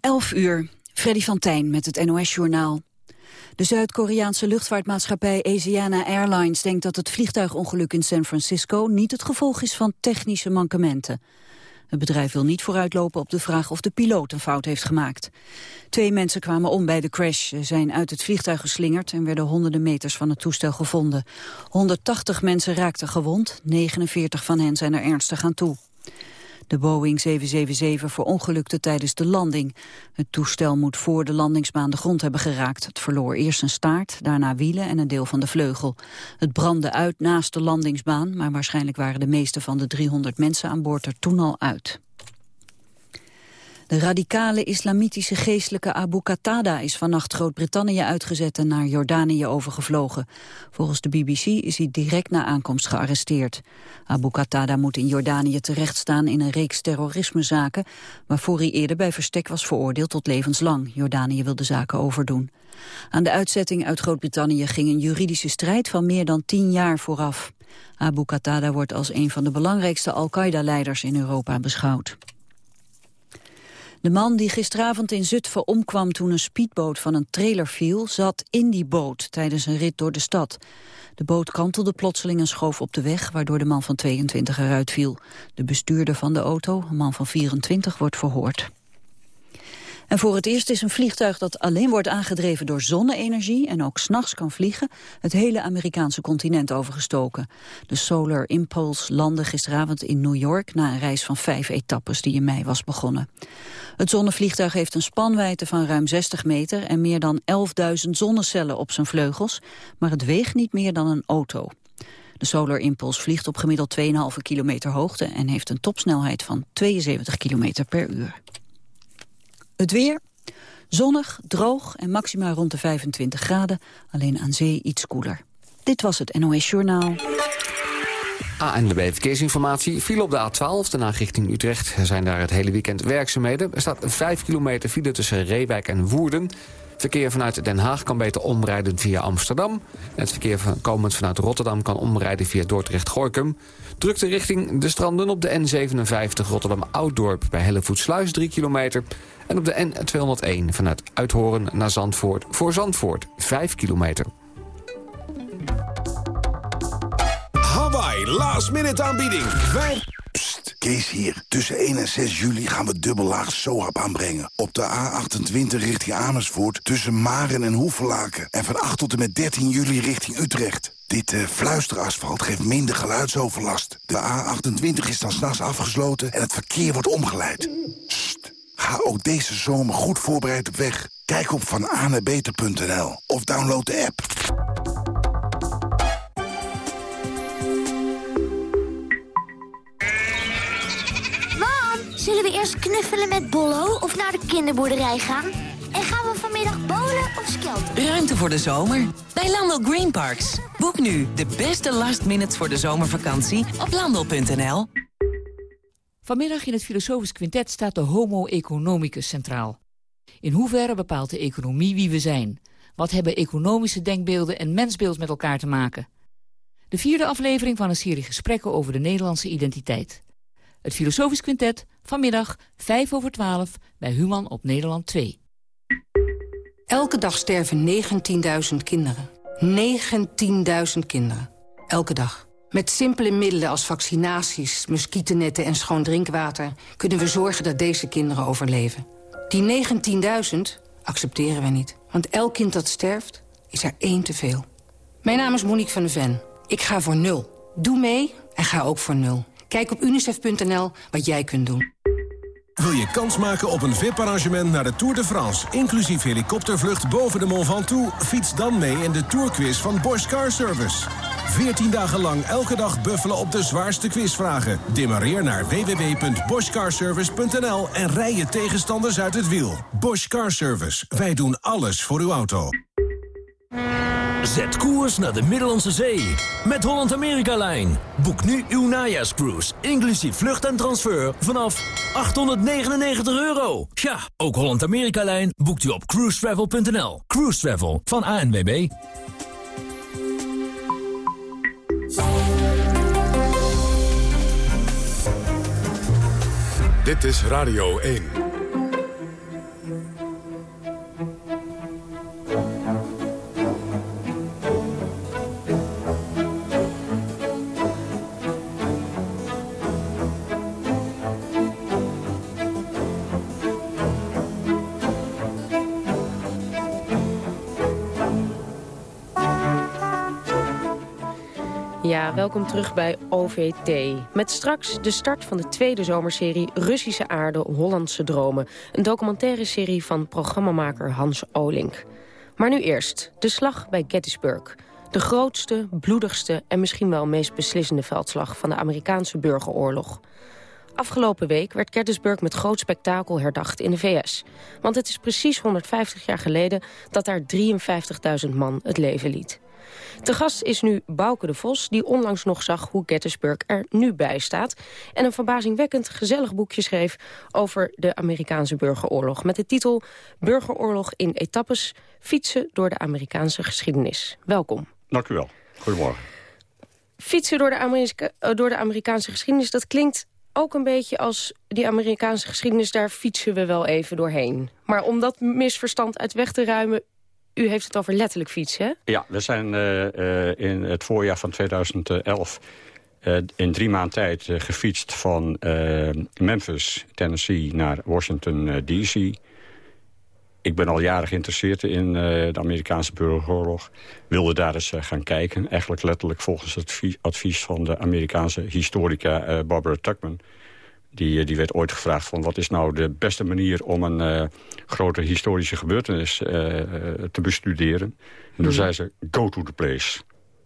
11 uur, Freddy van Tijn met het NOS-journaal. De Zuid-Koreaanse luchtvaartmaatschappij Asiana Airlines denkt dat het vliegtuigongeluk in San Francisco niet het gevolg is van technische mankementen. Het bedrijf wil niet vooruitlopen op de vraag of de piloot een fout heeft gemaakt. Twee mensen kwamen om bij de crash. Zijn uit het vliegtuig geslingerd en werden honderden meters van het toestel gevonden. 180 mensen raakten gewond, 49 van hen zijn er ernstig aan toe. De Boeing 777 verongelukte tijdens de landing. Het toestel moet voor de landingsbaan de grond hebben geraakt. Het verloor eerst zijn staart, daarna wielen en een deel van de vleugel. Het brandde uit naast de landingsbaan, maar waarschijnlijk waren de meeste van de 300 mensen aan boord er toen al uit. De radicale islamitische geestelijke Abu Qatada is vannacht Groot-Brittannië uitgezet en naar Jordanië overgevlogen. Volgens de BBC is hij direct na aankomst gearresteerd. Abu Qatada moet in Jordanië terechtstaan in een reeks terrorismezaken, waarvoor hij eerder bij verstek was veroordeeld tot levenslang. Jordanië wil de zaken overdoen. Aan de uitzetting uit Groot-Brittannië ging een juridische strijd van meer dan tien jaar vooraf. Abu Qatada wordt als een van de belangrijkste Al-Qaeda-leiders in Europa beschouwd. De man die gisteravond in Zutphen omkwam toen een speedboot van een trailer viel, zat in die boot tijdens een rit door de stad. De boot kantelde plotseling en schoof op de weg, waardoor de man van 22 eruit viel. De bestuurder van de auto, een man van 24, wordt verhoord. En voor het eerst is een vliegtuig dat alleen wordt aangedreven door zonne-energie en ook s'nachts kan vliegen, het hele Amerikaanse continent overgestoken. De Solar Impulse landde gisteravond in New York na een reis van vijf etappes die in mei was begonnen. Het zonnevliegtuig heeft een spanwijdte van ruim 60 meter en meer dan 11.000 zonnecellen op zijn vleugels, maar het weegt niet meer dan een auto. De Solar Impulse vliegt op gemiddeld 2,5 kilometer hoogte en heeft een topsnelheid van 72 kilometer per uur. Het weer, zonnig, droog en maxima rond de 25 graden. Alleen aan zee iets koeler. Dit was het NOS Journaal. ANWB Verkeersinformatie viel op de A12, daarna richting Utrecht. Er zijn daar het hele weekend werkzaamheden. Er staat 5 kilometer file tussen Reewijk en Woerden. Verkeer vanuit Den Haag kan beter omrijden via Amsterdam. het verkeer van, komend vanuit Rotterdam kan omrijden via Dordrecht-Gorkum. Drukte richting de stranden op de N57 Rotterdam-Ouddorp... bij Hellevoetsluis 3 kilometer. En op de N201 vanuit Uithoren naar Zandvoort voor Zandvoort 5 kilometer. Hawaii, last minute aanbieding. Wij... Psst, Kees hier. Tussen 1 en 6 juli gaan we dubbellaag SOHAP aanbrengen. Op de A28 richting Amersfoort tussen Maren en Hoevelaken. En van 8 tot en met 13 juli richting Utrecht. Dit uh, fluisterasfalt geeft minder geluidsoverlast. De A28 is dan s'nachts afgesloten en het verkeer wordt omgeleid. Psst. Ga ook deze zomer goed voorbereid op weg. Kijk op vananebeter.nl of download de app. Mam, zullen we eerst knuffelen met Bollo of naar de kinderboerderij gaan? En gaan we vanmiddag bowlen of skelten? Ruimte voor de zomer bij Landel Green Parks. Boek nu de beste last minutes voor de zomervakantie op landel.nl. Vanmiddag in het Filosofisch Quintet staat de homo economicus centraal. In hoeverre bepaalt de economie wie we zijn? Wat hebben economische denkbeelden en mensbeeld met elkaar te maken? De vierde aflevering van een serie gesprekken over de Nederlandse identiteit. Het Filosofisch Quintet, vanmiddag 5 over 12 bij Human op Nederland 2. Elke dag sterven 19.000 kinderen. 19.000 kinderen. Elke dag. Met simpele middelen als vaccinaties, muggennetten en schoon drinkwater... kunnen we zorgen dat deze kinderen overleven. Die 19.000 accepteren we niet. Want elk kind dat sterft, is er één te veel. Mijn naam is Monique van de Ven. Ik ga voor nul. Doe mee en ga ook voor nul. Kijk op unicef.nl wat jij kunt doen. Wil je kans maken op een VIP-arrangement naar de Tour de France... inclusief helikoptervlucht boven de Mont Ventoux? Fiets dan mee in de Tourquiz van Bosch Car Service. 14 dagen lang elke dag buffelen op de zwaarste quizvragen. Demareer naar www.boschcarservice.nl en rij je tegenstanders uit het wiel. Bosch Car Service. Wij doen alles voor uw auto. Zet koers naar de Middellandse Zee met Holland-Amerika-lijn. Boek nu uw najaarscruise, inclusief vlucht en transfer, vanaf 899 euro. Ja, ook Holland-Amerika-lijn boekt u op cruisetravel.nl. Cruise Travel van ANWB. Dit is Radio 1. Ja, welkom terug bij OVT. Met straks de start van de tweede zomerserie Russische aarde, Hollandse dromen. Een documentaire serie van programmamaker Hans Olink. Maar nu eerst, de slag bij Gettysburg. De grootste, bloedigste en misschien wel meest beslissende veldslag van de Amerikaanse burgeroorlog. Afgelopen week werd Gettysburg met groot spektakel herdacht in de VS. Want het is precies 150 jaar geleden dat daar 53.000 man het leven liet. Te gast is nu Bouke de Vos, die onlangs nog zag hoe Gettysburg er nu bij staat... en een verbazingwekkend gezellig boekje schreef over de Amerikaanse burgeroorlog... met de titel Burgeroorlog in etappes, fietsen door de Amerikaanse geschiedenis. Welkom. Dank u wel. Goedemorgen. Fietsen door de, Amerika eh, door de Amerikaanse geschiedenis, dat klinkt ook een beetje als die Amerikaanse geschiedenis... daar fietsen we wel even doorheen. Maar om dat misverstand uit weg te ruimen... U heeft het over letterlijk fietsen? Ja, we zijn uh, uh, in het voorjaar van 2011 uh, in drie maanden tijd gefietst van Memphis, Tennessee naar Washington D.C. Ik ben al jaren geïnteresseerd in de Amerikaanse burgeroorlog. Wilde daar eens gaan kijken. Eigenlijk letterlijk volgens het advies van de Amerikaanse historica Barbara Tuckman die, eh, die werd ooit gevraagd van wat is nou de beste manier om een uh, grote historische gebeurtenis uh, te bestuderen. En toen mhm. zei ze, go to the place.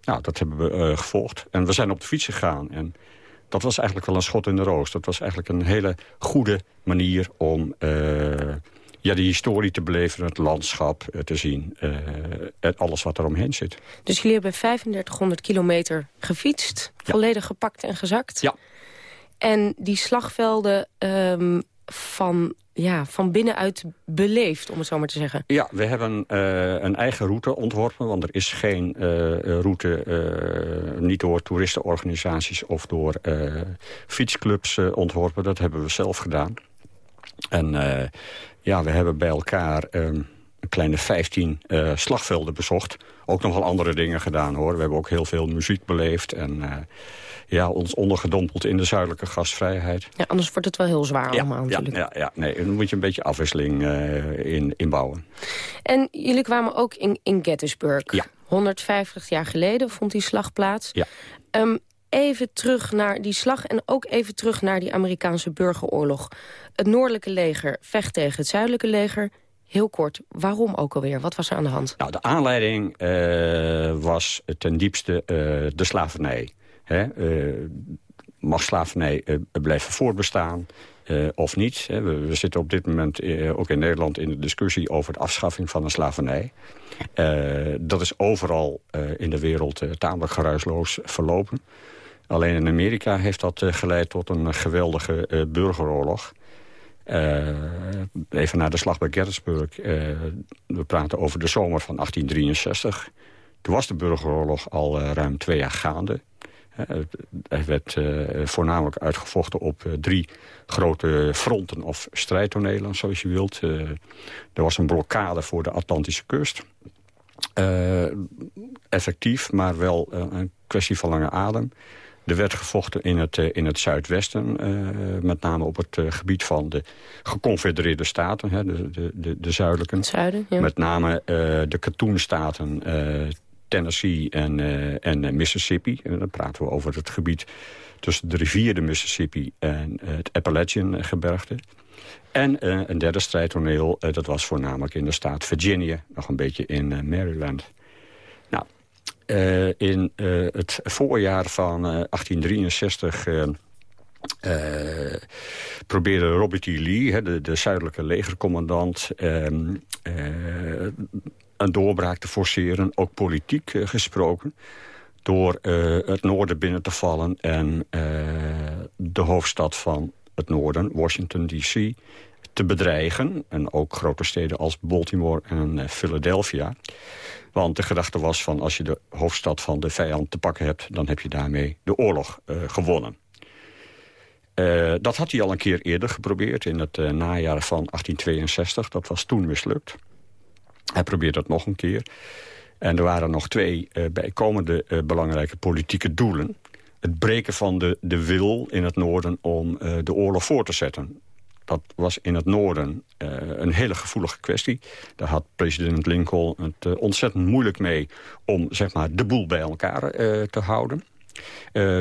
Nou, dat hebben we uh, gevolgd. En we zijn op de fiets gegaan. En dat was eigenlijk wel een schot in de roos. Dat was eigenlijk een hele goede manier om ja, de historie te beleven, het landschap te zien. en alles wat er omheen zit. Dus jullie hebben 3500 kilometer gefietst, volledig gepakt en gezakt? Ja. En die slagvelden um, van, ja, van binnenuit beleefd, om het zo maar te zeggen. Ja, we hebben uh, een eigen route ontworpen. Want er is geen uh, route, uh, niet door toeristenorganisaties of door fietsclubs ontworpen. Dat hebben we zelf gedaan. En ja, we hebben bij elkaar een kleine 15 slagvelden bezocht. Ook nog wel andere dingen gedaan, hoor. We hebben ook heel veel muziek beleefd en ja, ons ondergedompeld in de zuidelijke gasvrijheid. Ja, anders wordt het wel heel zwaar allemaal natuurlijk. Ja, ja, nee, dan moet je een beetje afwisseling uh, in, inbouwen. En jullie kwamen ook in, in Gettysburg. Ja. 150 jaar geleden vond die slag plaats. Ja. Um, even terug naar die slag en ook even terug naar die Amerikaanse burgeroorlog. Het noordelijke leger vecht tegen het zuidelijke leger. Heel kort, waarom ook alweer? Wat was er aan de hand? Nou, de aanleiding uh, was ten diepste uh, de slavernij. Hè, uh, mag slavernij blijven voortbestaan of niet? Hè? We, we, zitten op dit moment ook in Nederland in de discussie over de afschaffing van de slavernij. dat is overal in de wereld tamelijk geruisloos verlopen. Alleen in Amerika heeft dat geleid tot een geweldige burgeroorlog. Even naar de slag bij Gettysburg. we praten over de zomer van 1863. Toen was de burgeroorlog al ruim twee jaar gaande. Hij werd voornamelijk uitgevochten op drie grote fronten of strijdtonelen, zoals je wilt. Er was een blokkade voor de Atlantische kust. effectief, maar wel een kwestie van lange adem. Er werd gevochten in het, in het zuidwesten, met name op het gebied van de geconfedereerde staten, hè, de, de, de, de zuidelijke. Zuiden, ja. Met name de katoenstaten Tennessee en, uh, en Mississippi. En dan praten we over het gebied tussen de rivier de Mississippi en uh, het Appalachian-gebergte. En uh, een derde strijdtoneel, dat was voornamelijk in de staat Virginia. Nog een beetje in Maryland. Nou, in het voorjaar van 1863... Uh, probeerde Robert E. Lee, de, de zuidelijke legercommandant... Uh, een doorbraak te forceren, ook politiek gesproken door het noorden binnen te vallen en de hoofdstad van het noorden, Washington D.C., te bedreigen. En ook grote steden als Baltimore en Philadelphia. Want de gedachte was van als je de hoofdstad van de vijand te pakken hebt... dan heb je daarmee de oorlog gewonnen. dat had hij al een keer eerder geprobeerd in het najaar van 1862. Dat was toen mislukt. Hij probeert dat nog een keer. En er waren nog twee bijkomende belangrijke politieke doelen. Het breken van de, de wil in het noorden om de oorlog voor te zetten. Dat was in het noorden een hele gevoelige kwestie. Daar had president Lincoln het ontzettend moeilijk mee... om zeg maar, de boel bij elkaar te houden.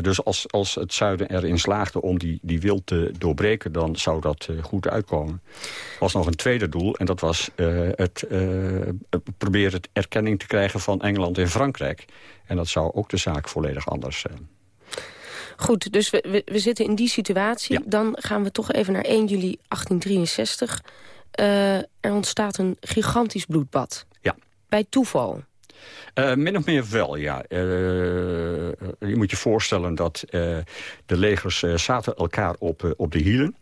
Dus als, als het zuiden erin slaagde om die, die wil te doorbreken... dan zou dat goed uitkomen. Er was nog een tweede doel en dat was het proberen het erkenning te krijgen... van Engeland en Frankrijk. En dat zou ook de zaak volledig anders zijn. Goed, dus we, we, we zitten in die situatie. Ja. Dan gaan we toch even naar 1 juli 1863. er ontstaat een gigantisch bloedbad. Ja. Bij toeval. Uh, min of meer wel, ja. Uh, je moet je voorstellen dat de legers zaten elkaar op, op de hielen.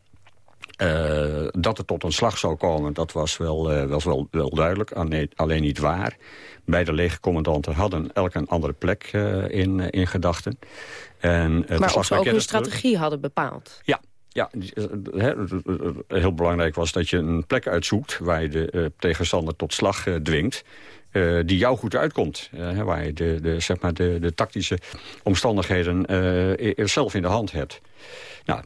Dat het tot een slag zou komen, dat was wel, was wel, wel duidelijk, alleen niet waar. Beide legercommandanten hadden elk een andere plek in, in gedachten. En, maar of ze ook hun strategie hadden bepaald? Ja, ja, heel belangrijk was dat je een plek uitzoekt... waar je de tegenstander tot slag dwingt. Uh, die jou goed uitkomt. Uh, waar je de, de, zeg maar de, de tactische omstandigheden uh, zelf in de hand hebt. Nou,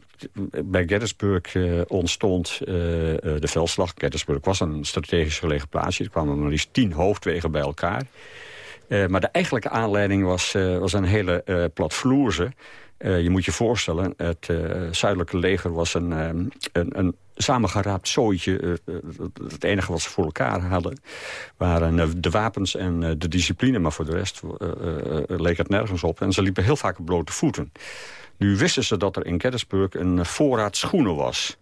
bij Gettysburg ontstond de veldslag. Gettysburg was een strategisch gelegen plaatsje. Er kwamen maar liefst tien hoofdwegen bij elkaar. maar de eigenlijke aanleiding was, was een hele platvloerse. je moet je voorstellen, het zuidelijke leger was een, een, een samengeraapt zooitje. Het enige wat ze voor elkaar hadden waren uh, de wapens en de discipline. Maar voor de rest leek het nergens op. En ze liepen heel vaak op blote voeten. Nu wisten ze dat er in Gettysburg een voorraad schoenen was.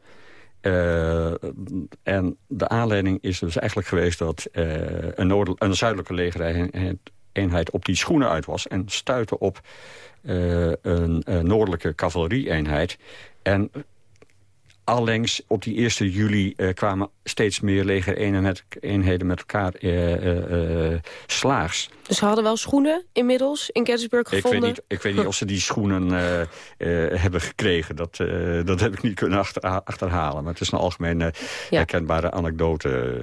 en de aanleiding is dus eigenlijk geweest dat een, een zuidelijke legereenheid op die schoenen uit was. En stuitte op een noordelijke cavalerie-eenheid. En Allengs op die 1 juli uh, kwamen steeds meer legereenheden met elkaar uh, uh, slaags. Dus ze hadden wel schoenen inmiddels in Gettysburg gevonden? Ik weet niet, ik weet niet of ze die schoenen hebben gekregen. Dat, dat heb ik niet kunnen achter, achterhalen. Maar het is een algemeen ja. herkenbare anekdote.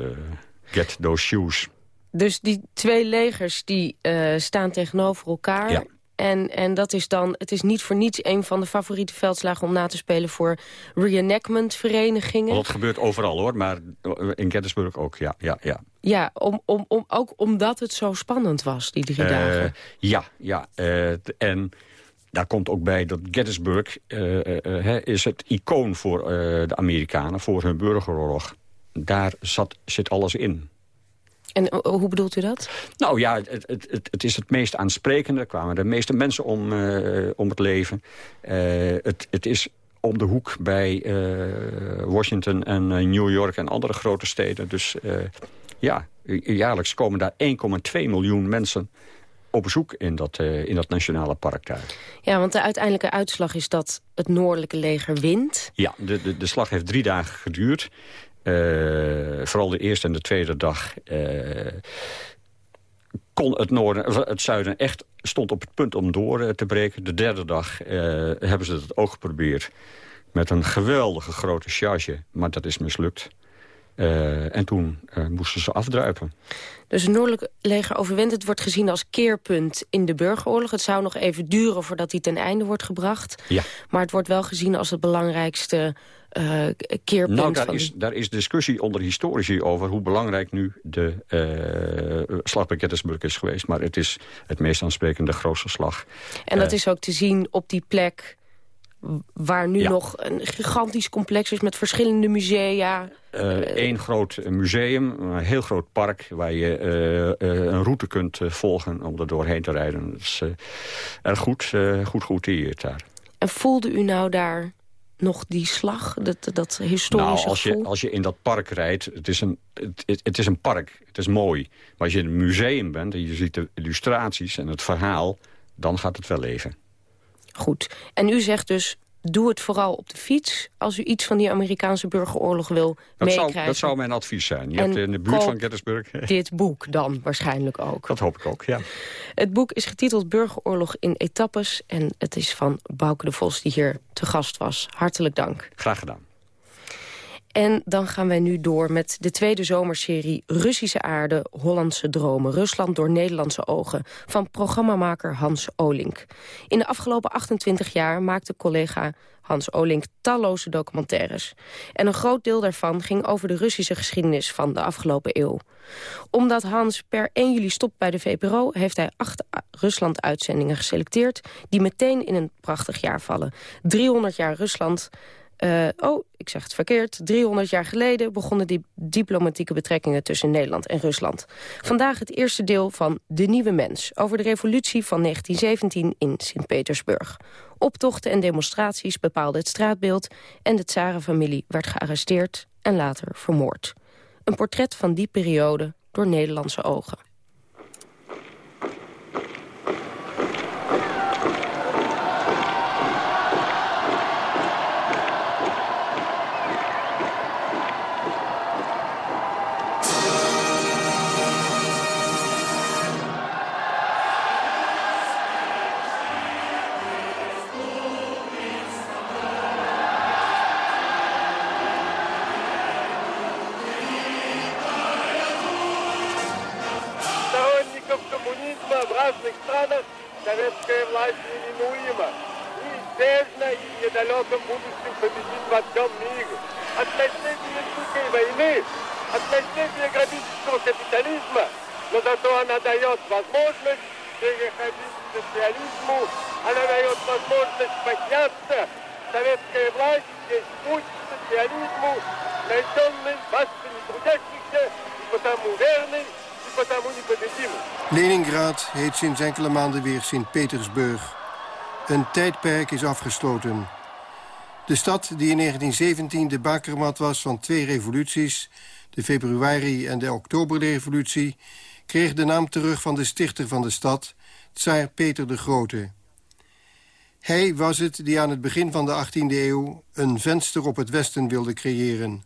get those shoes. Dus die twee legers die staan tegenover elkaar... Ja. En, en dat is dan, het is niet voor niets een van de favoriete veldslagen om na te spelen voor reenactment verenigingen. dat gebeurt overal hoor, maar in Gettysburg ook, ja. Ja, ja. ja om, om, om, ook omdat het zo spannend was, die drie uh, dagen. Ja, ja. Uh, en daar komt ook bij dat Gettysburg uh, is het icoon voor de Amerikanen, voor hun burgeroorlog. Daar zat, zit alles in. En hoe bedoelt u dat? Nou ja, het, het, het, is het meest aansprekende. Er kwamen de meeste mensen om, uh, om het leven. Uh, het, het is om de hoek bij uh, Washington en New York en andere grote steden. Dus ja, jaarlijks komen daar 1,2 miljoen mensen op bezoek in dat, in dat nationale park daar. Ja, want de uiteindelijke uitslag is dat het noordelijke leger wint. Ja, de, de, de slag heeft drie dagen geduurd. Uh, vooral de eerste en de tweede dag uh, kon het, noorden, het zuiden echt stond op het punt om door uh, te breken. De derde dag hebben ze het ook geprobeerd met een geweldige grote charge, maar dat is mislukt. en toen moesten ze afdruipen. Dus het Noordelijk leger overwint. Het wordt gezien als keerpunt in de burgeroorlog. Het zou nog even duren voordat hij ten einde wordt gebracht. Ja. Maar het wordt wel gezien als het belangrijkste uh, keerpunt. Nou, daar, is, daar is discussie onder historici over hoe belangrijk nu de uh, slag bij Gettysburg is geweest. Maar het is het meest aansprekende grootste slag. En dat uh, is ook te zien op die plek waar nu ja. nog een gigantisch complex is met verschillende musea. Eén groot museum, een heel groot park... waar je een route kunt volgen om er doorheen te rijden. Dat is erg goed, goed geoutilleerd daar. En voelde u nou daar nog die slag, dat, dat historische nou, als je, als je in dat park rijdt, het is, een, het, het, is een park, het is mooi. Maar als je in een museum bent en je ziet de illustraties en het verhaal... dan gaat het wel leven. Goed. En u zegt dus, doe het vooral op de fiets... als u iets van die Amerikaanse burgeroorlog wil dat meekrijgen. Zou, dat zou mijn advies zijn. Je en hebt in de buurt van Gettysburg... dit boek dan waarschijnlijk ook. Dat hoop ik ook, ja. Het boek is getiteld Burgeroorlog in etappes... en het is van Bouke de Vos die hier te gast was. Hartelijk dank. Graag gedaan. En dan gaan wij nu door met de tweede zomerserie Russische aarde, Hollandse dromen. Rusland door Nederlandse ogen van programmamaker Hans Olink. In de afgelopen 28 jaar maakte collega Hans Olink talloze documentaires. En een groot deel daarvan ging over de Russische geschiedenis van de afgelopen eeuw. Omdat Hans per 1 juli stopt bij de VPRO... heeft hij acht Rusland-uitzendingen geselecteerd... die meteen in een prachtig jaar vallen. 300 jaar Rusland... Uh, oh, ik zeg het verkeerd. 300 jaar geleden begonnen die diplomatieke betrekkingen tussen Nederland en Rusland. Vandaag het eerste deel van De Nieuwe Mens... over de revolutie van 1917 in Sint-Petersburg. Optochten en demonstraties bepaalden het straatbeeld... en de tsarenfamilie werd gearresteerd en later vermoord. Een portret van die periode door Nederlandse ogen. найденный массами трудящихся, и потому верный, и потому непобедимый. Leningrad heet sinds enkele maanden weer Sint-Petersburg. Een tijdperk is afgesloten. De stad die in 1917 de bakermat was van twee revoluties... de februari- en de oktoberrevolutie... kreeg de naam terug van de stichter van de stad, tsaar Peter de Grote. Hij was het die aan het begin van de 18e eeuw... een venster op het westen wilde creëren.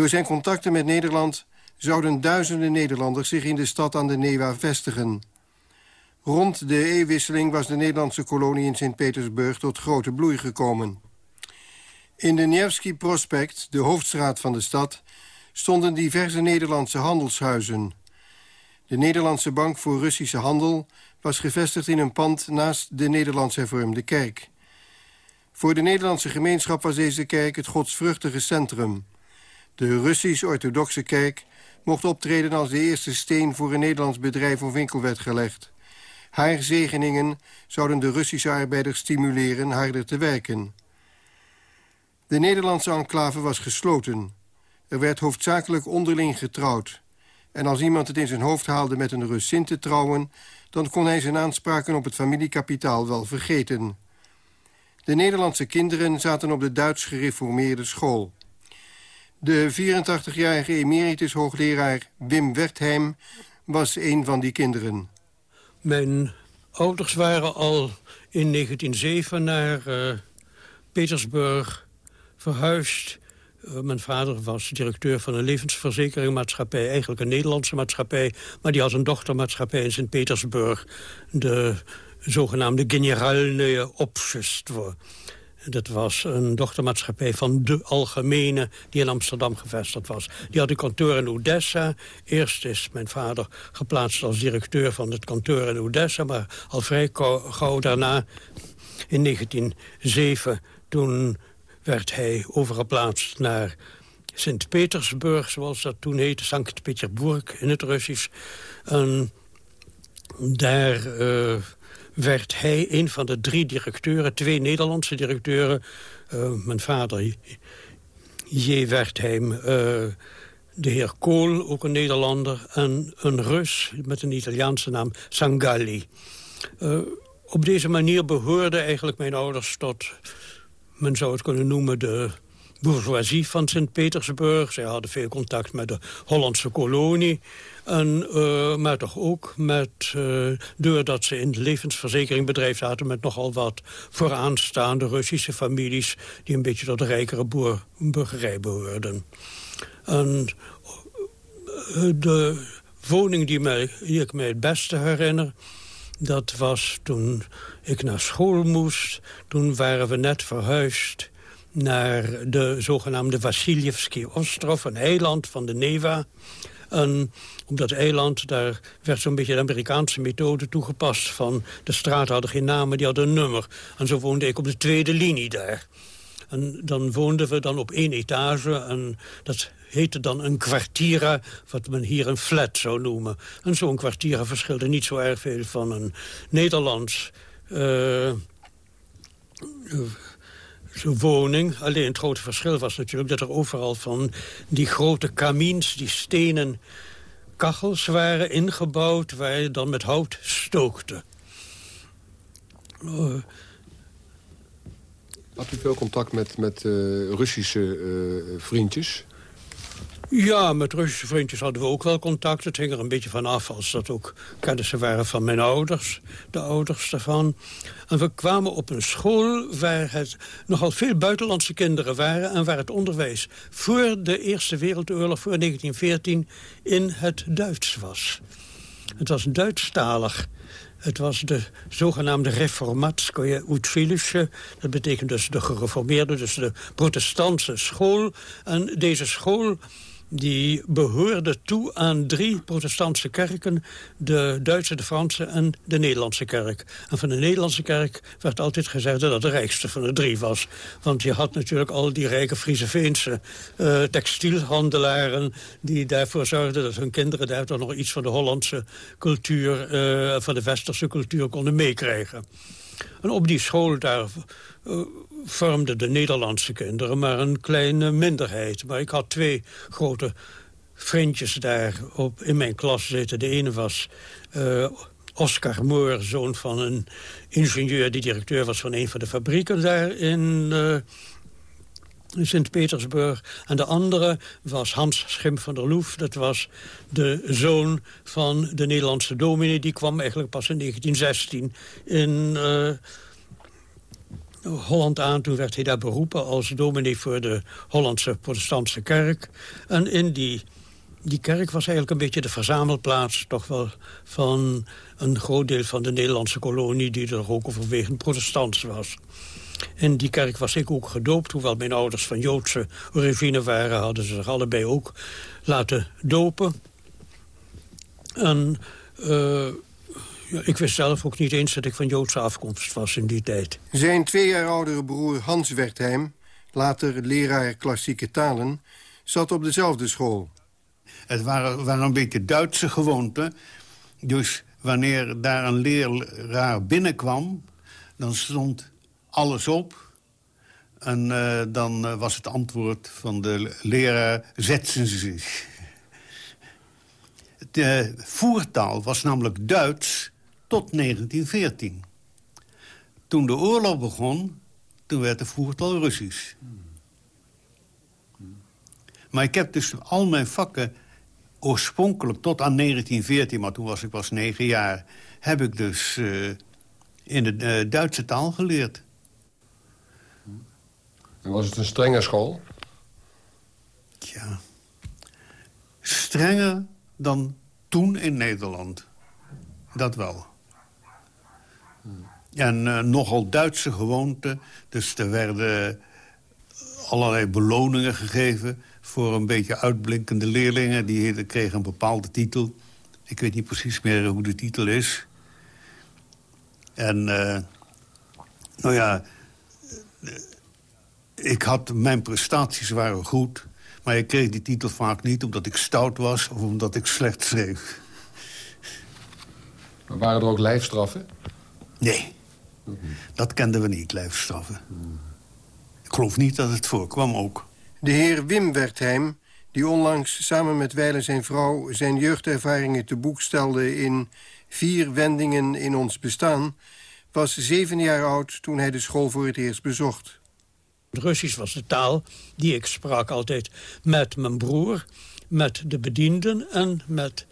Door zijn contacten met Nederland... zouden duizenden Nederlanders zich in de stad aan de Newa vestigen. Rond de eeuwwisseling was de Nederlandse kolonie in Sint-Petersburg... tot grote bloei gekomen. In de Nevsky Prospect, de hoofdstraat van de stad... stonden diverse Nederlandse handelshuizen. De Nederlandse Bank voor Russische Handel... was gevestigd in een pand naast de Nederlands hervormde kerk. Voor de Nederlandse gemeenschap was deze kerk het godsvruchtige centrum. De Russisch-orthodoxe kerk mocht optreden als de eerste steen... voor een Nederlands bedrijf of winkel werd gelegd. Haar zegeningen zouden de Russische arbeiders stimuleren harder te werken. De Nederlandse enclave was gesloten. Er werd hoofdzakelijk onderling getrouwd. En als iemand het in zijn hoofd haalde met een Russin te trouwen... dan kon hij zijn aanspraken op het familiekapitaal wel vergeten. De Nederlandse kinderen zaten op de Duits gereformeerde school. De 84-jarige emeritus hoogleraar Wim Wertheim was een van die kinderen. Mijn ouders waren al in 1907 naar eh, Petersburg verhuisd. Eh, mijn vader was directeur van een levensverzekeringmaatschappij. Eigenlijk een Nederlandse maatschappij. Maar die had een dochtermaatschappij in Sint-Petersburg. De zogenaamde Generalne Opschustvo. Dat was een dochtermaatschappij van de Algemene... die in Amsterdam gevestigd was. Die had een kantoor in Odessa. Eerst is mijn vader geplaatst als directeur van het kantoor in Odessa... maar al vrij gauw daarna, in 1907... toen werd hij overgeplaatst naar Sint-Petersburg, zoals dat toen heette, Sankt-Petersburg in het Russisch. En daar uh, werd hij een van de drie directeuren, twee Nederlandse directeuren. Uh, mijn vader, J. Wertheim, uh, de heer Kool, ook een Nederlander... en een Rus met een Italiaanse naam, Sangalli. op deze manier behoorden eigenlijk mijn ouders tot men zou het kunnen noemen de bourgeoisie van Sint-Petersburg. Zij hadden veel contact met de Hollandse kolonie. En, uh, maar toch ook met, uh, doordat ze in het levensverzekeringbedrijf zaten... met nogal wat vooraanstaande Russische families... die een beetje tot de rijkere boer, burgerij behoorden. En uh, de woning die, mij, die ik mij het beste herinner... dat was toen ik naar school moest. Toen waren we net verhuisd naar de zogenaamde Vasiljevski Ostrov, een eiland van de Neva. En op dat eiland, daar werd zo'n beetje de Amerikaanse methode toegepast... van de straten hadden geen namen, die hadden een nummer. En zo woonde ik op de tweede linie daar. En dan woonden we dan op één etage en dat heette dan een kwartiera, wat men hier een flat zou noemen. En zo'n kwartiera verschilde niet zo erg veel van een Nederlands... Uh, woning. Alleen het grote verschil was natuurlijk dat er overal van die grote kamins, die stenen kachels waren ingebouwd... waar je dan met hout stookte. Uh, Had u veel contact met, met uh, Russische uh, vriendjes? Ja, met Russische vriendjes hadden we ook wel contact. Het hing er een beetje van af als dat ook kennissen waren van mijn ouders. De ouders daarvan. En we kwamen op een school waar het nogal veel buitenlandse kinderen waren... en waar het onderwijs voor de Eerste Wereldoorlog, voor 1914, in het Duits was. Het was Duitsstalig. Het was de zogenaamde Reformatskoje Utfilische. Dat betekent dus de gereformeerde, dus de protestantse school. En deze school die behoorde toe aan drie protestantse kerken. De Duitse, de Franse en de Nederlandse kerk. En van de Nederlandse kerk werd altijd gezegd dat het de rijkste van de drie was. Want je had natuurlijk al die rijke Friese Veense uh, textielhandelaren... die daarvoor zorgden dat hun kinderen daar toch nog iets van de Hollandse cultuur... Uh, van de westerse cultuur konden meekrijgen. En op die school daar uh, vormden de Nederlandse kinderen maar een kleine minderheid. Maar ik had twee grote vriendjes daar op, in mijn klas zitten. De ene was uh, Oscar Moor, zoon van een ingenieur... die directeur was van een van de fabrieken daar in... Uh, Sint-Petersburg. En de andere was Hans Schim van der Loef. Dat was de zoon van de Nederlandse dominee. Die kwam eigenlijk pas in 1916 in... Uh, Holland aan. Toen werd hij daar beroepen als dominee voor de Hollandse protestantse kerk. En in die, die kerk was eigenlijk een beetje de verzamelplaats... toch wel van een groot deel van de Nederlandse kolonie... die er ook overwegend protestants was. In die kerk was ik ook gedoopt. Hoewel mijn ouders van Joodse origine waren... hadden ze zich allebei ook laten dopen. En... Uh, ja, ik wist zelf ook niet eens dat ik van Joodse afkomst was in die tijd. Zijn twee jaar oudere broer Hans Wertheim, later leraar klassieke talen... zat op dezelfde school. Het waren, waren een beetje Duitse gewoonten. Dus wanneer daar een leraar binnenkwam... dan stond alles op. En uh, dan uh, was het antwoord van de leraar... zetten ze zich. De voertaal was namelijk Duits tot 1914. Toen de oorlog begon, toen werd de voertaal Russisch. Maar ik heb dus al mijn vakken oorspronkelijk tot aan 1914... maar toen was ik pas negen jaar... heb ik dus in de Duitse taal geleerd. En was het een strenge school? Ja. Strenger dan toen in Nederland. Dat wel. En uh, nogal Duitse gewoonten. Dus er werden allerlei beloningen gegeven... voor een beetje uitblinkende leerlingen. Die kregen een bepaalde titel. Ik weet niet precies meer hoe de titel is. En, uh, nou ja... Ik had, mijn prestaties waren goed... maar ik kreeg die titel vaak niet omdat ik stout was... of omdat ik slecht schreef. Maar waren er ook lijfstraffen? Nee. Dat kenden we niet, lijfstraffen. Ik geloof niet dat het voorkwam ook. De heer Wim Wertheim, die onlangs samen met Weile zijn vrouw... zijn jeugdervaringen te boek stelde in Vier Wendingen in ons bestaan... was zeven jaar oud toen hij de school voor het eerst bezocht. Russisch was de taal die ik sprak altijd met mijn broer... met de bedienden en met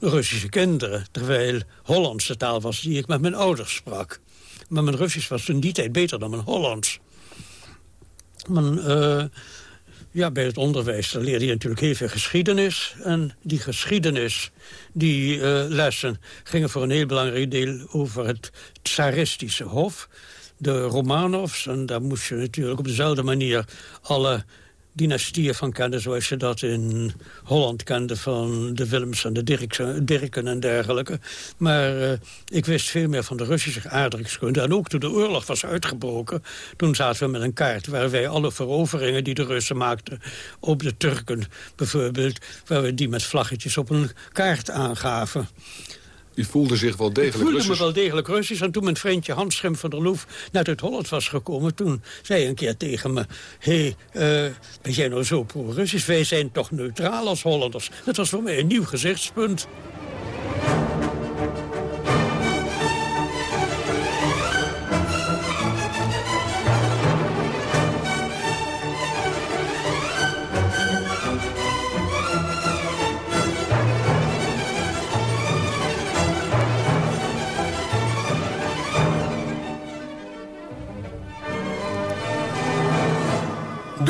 Russische kinderen. Terwijl Hollandse taal was die ik met mijn ouders sprak. Maar mijn Russisch was toen die tijd beter dan mijn Hollands. Men, uh, ja, bij het onderwijs leerde je natuurlijk heel veel geschiedenis. En die geschiedenis, die uh, lessen, gingen voor een heel belangrijk deel over het tsaristische hof. De Romanovs, en daar moest je natuurlijk op dezelfde manier alle dynastieën van kende... zoals je dat in Holland kende van de Willems en de Dirken en dergelijke. Maar uh, ik wist veel meer van de Russische aardrijkskunde. En ook toen de oorlog was uitgebroken... toen zaten we met een kaart waar wij alle veroveringen die de Russen maakten... op de Turken bijvoorbeeld... waar we die met vlaggetjes op een kaart aangaven. U voelde zich wel degelijk Russisch? Ik voelde me wel degelijk Russisch. En toen mijn vriendje Hans Schim van der Loef net uit Holland was gekomen... toen zei hij een keer tegen me... hé, hey, uh, ben jij nou zo pro-Russisch? Wij zijn toch neutraal als Hollanders? Dat was voor mij een nieuw gezichtspunt.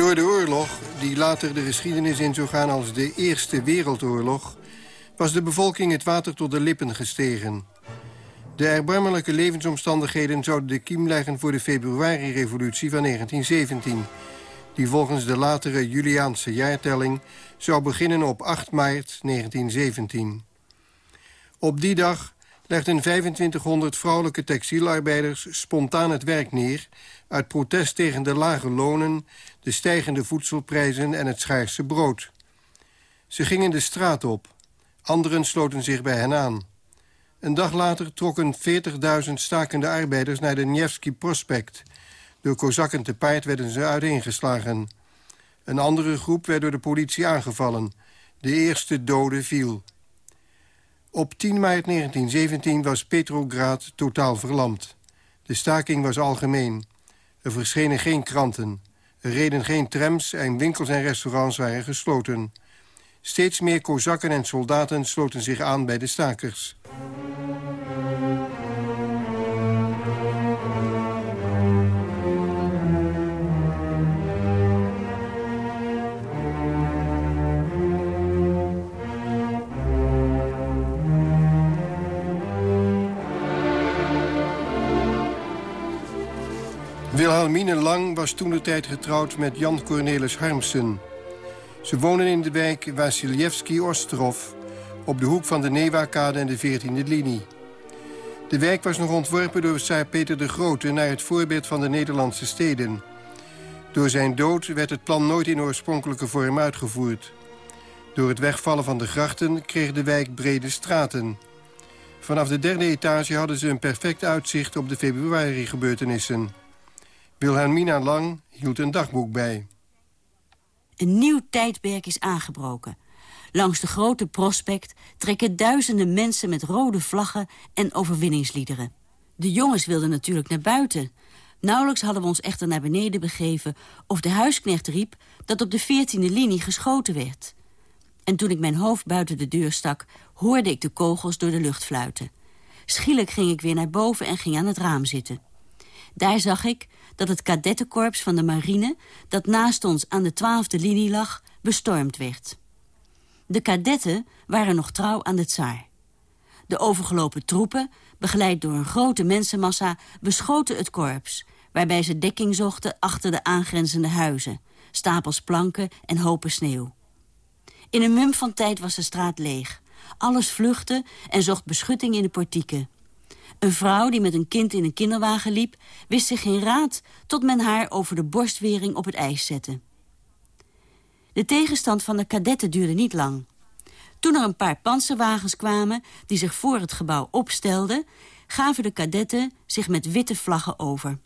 Door de oorlog, die later de geschiedenis in zou gaan als de Eerste Wereldoorlog... was de bevolking het water tot de lippen gestegen. De erbarmelijke levensomstandigheden zouden de kiem leggen voor de februari-revolutie van 1917... die volgens de latere Juliaanse jaartelling zou beginnen op 8 maart 1917. Op die dag legden 2500 vrouwelijke textielarbeiders spontaan het werk neer... uit protest tegen de lage lonen, de stijgende voedselprijzen en het schaarse brood. Ze gingen de straat op. Anderen sloten zich bij hen aan. Een dag later trokken 40.000 stakende arbeiders naar de Nevsky Prospect. Door kozakken te paard werden ze uiteengeslagen. Een andere groep werd door de politie aangevallen. De eerste dode viel. Op 10 maart 1917 was Petrograd totaal verlamd. De staking was algemeen. Er verschenen geen kranten. Er reden geen trams en winkels en restaurants waren gesloten. Steeds meer kozakken en soldaten sloten zich aan bij de stakers. Wilhelmine Lang was toen de tijd getrouwd met Jan Cornelis Harmsen. Ze wonen in de wijk Wasiljewski Ostrov... op de hoek van de Neva-kade en de 14e linie. De wijk was nog ontworpen door Saar Peter de Grote... naar het voorbeeld van de Nederlandse steden. Door zijn dood werd het plan nooit in oorspronkelijke vorm uitgevoerd. Door het wegvallen van de grachten kreeg de wijk brede straten. Vanaf de derde etage hadden ze een perfect uitzicht op de februari-gebeurtenissen... Wilhelmina Lang hield een dagboek bij. Een nieuw tijdperk is aangebroken. Langs de grote prospect trekken duizenden mensen met rode vlaggen en overwinningsliederen. De jongens wilden natuurlijk naar buiten. Nauwelijks hadden we ons echter naar beneden begeven... of de huisknecht riep dat op de veertiende linie geschoten werd. En toen ik mijn hoofd buiten de deur stak... hoorde ik de kogels door de lucht fluiten. Schielijk ging ik weer naar boven en ging aan het raam zitten. Daar zag ik dat het kadettenkorps van de marine... dat naast ons aan de twaalfde linie lag, bestormd werd. De kadetten waren nog trouw aan de tsaar. De overgelopen troepen, begeleid door een grote mensenmassa... beschoten het korps, waarbij ze dekking zochten achter de aangrenzende huizen... stapels planken en hopen sneeuw. In een mum van tijd was de straat leeg. Alles vluchtte en zocht beschutting in de portieken. Een vrouw die met een kind in een kinderwagen liep... wist zich geen raad tot men haar over de borstwering op het ijs zette. De tegenstand van de kadetten duurde niet lang. Toen er een paar panzerwagens kwamen die zich voor het gebouw opstelden... gaven de kadetten zich met witte vlaggen over.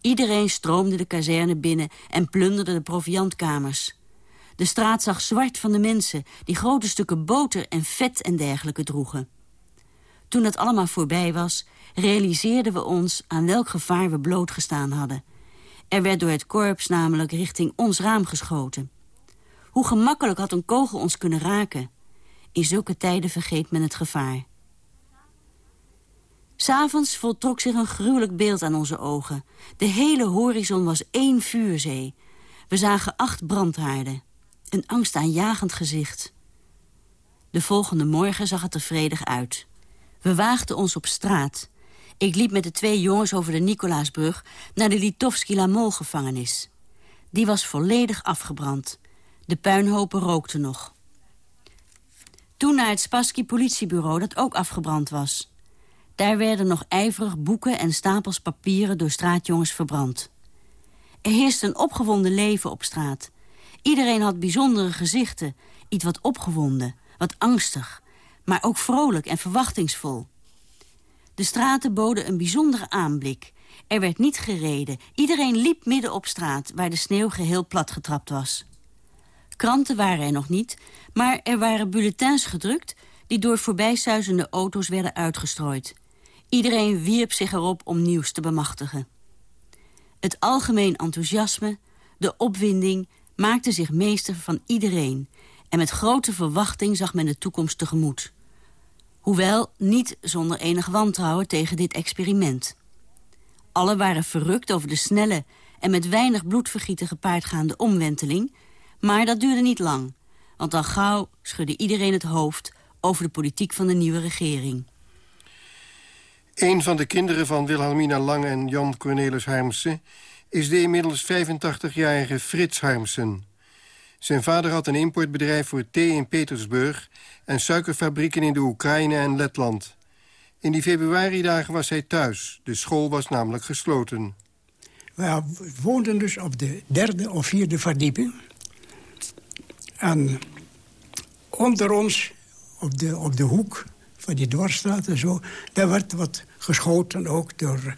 Iedereen stroomde de kazerne binnen en plunderde de proviantkamers. De straat zag zwart van de mensen die grote stukken boter en vet en dergelijke droegen. Toen het allemaal voorbij was, realiseerden we ons aan welk gevaar we blootgestaan hadden. Er werd door het korps namelijk richting ons raam geschoten. Hoe gemakkelijk had een kogel ons kunnen raken? In zulke tijden vergeet men het gevaar. S'avonds voltrok zich een gruwelijk beeld aan onze ogen. De hele horizon was één vuurzee. We zagen acht brandhaarden. Een angstaanjagend gezicht. De volgende morgen zag het er vredig uit. We waagden ons op straat. Ik liep met de twee jongens over de Nicolaasbrug... naar de Litovski Lamol-gevangenis. Die was volledig afgebrand. De puinhopen rookten nog. Toen naar het Spassky politiebureau dat ook afgebrand was. Daar werden nog ijverig boeken en stapels papieren door straatjongens verbrand. Er heerste een opgewonden leven op straat. Iedereen had bijzondere gezichten, iets wat opgewonden, wat angstig... maar ook vrolijk en verwachtingsvol. De straten boden een bijzondere aanblik. Er werd niet gereden. Iedereen liep midden op straat, waar de sneeuw geheel platgetrapt was. Kranten waren er nog niet, maar er waren bulletins gedrukt... die door voorbijsuizende auto's werden uitgestrooid. Iedereen wierp zich erop om nieuws te bemachtigen. Het algemeen enthousiasme, de opwinding, maakte zich meester van iedereen... en met grote verwachting zag men de toekomst tegemoet. Hoewel niet zonder enig wantrouwen tegen dit experiment. Alle waren verrukt over de snelle en met weinig bloedvergieten gepaardgaande omwenteling... maar dat duurde niet lang, want al gauw schudde iedereen het hoofd... over de politiek van de nieuwe regering. Een van de kinderen van Wilhelmina Lange en Jan Cornelis Harmsen... is de inmiddels 85-jarige Frits Harmsen. Zijn vader had een importbedrijf voor thee in Petersburg... en suikerfabrieken in de Oekraïne en Letland. In die februaridagen was hij thuis. De school was namelijk gesloten. We woonden dus op de derde of vierde verdieping. En onder ons, op de, op de hoek van die dwarsstraat en zo... daar werd wat geschoten ook door...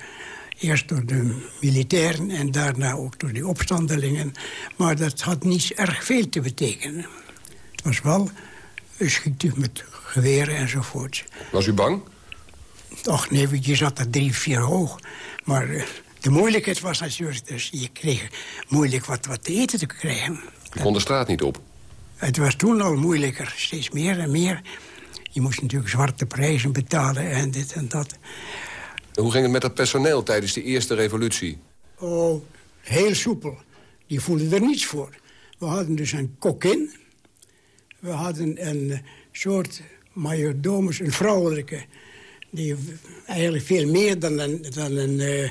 Eerst door de militairen en daarna ook door die opstandelingen. Maar dat had niet erg veel te betekenen. Het was wel schieten met geweren enzovoort. Was u bang? Och nee, je zat er drie, vier hoog. Maar uh, de moeilijkheid was natuurlijk... dus je kreeg moeilijk wat, wat te eten te krijgen. Je kon de straat niet op? Het was toen al moeilijker, steeds meer en meer. Je moest natuurlijk zwarte prijzen betalen en dit en dat. Hoe ging het met het personeel tijdens de eerste revolutie? Oh, heel soepel. Die voelden er niets voor. We hadden dus een kokin. We hadden een soort majordomus, een vrouwelijke... die eigenlijk veel meer dan een, dan een, uh,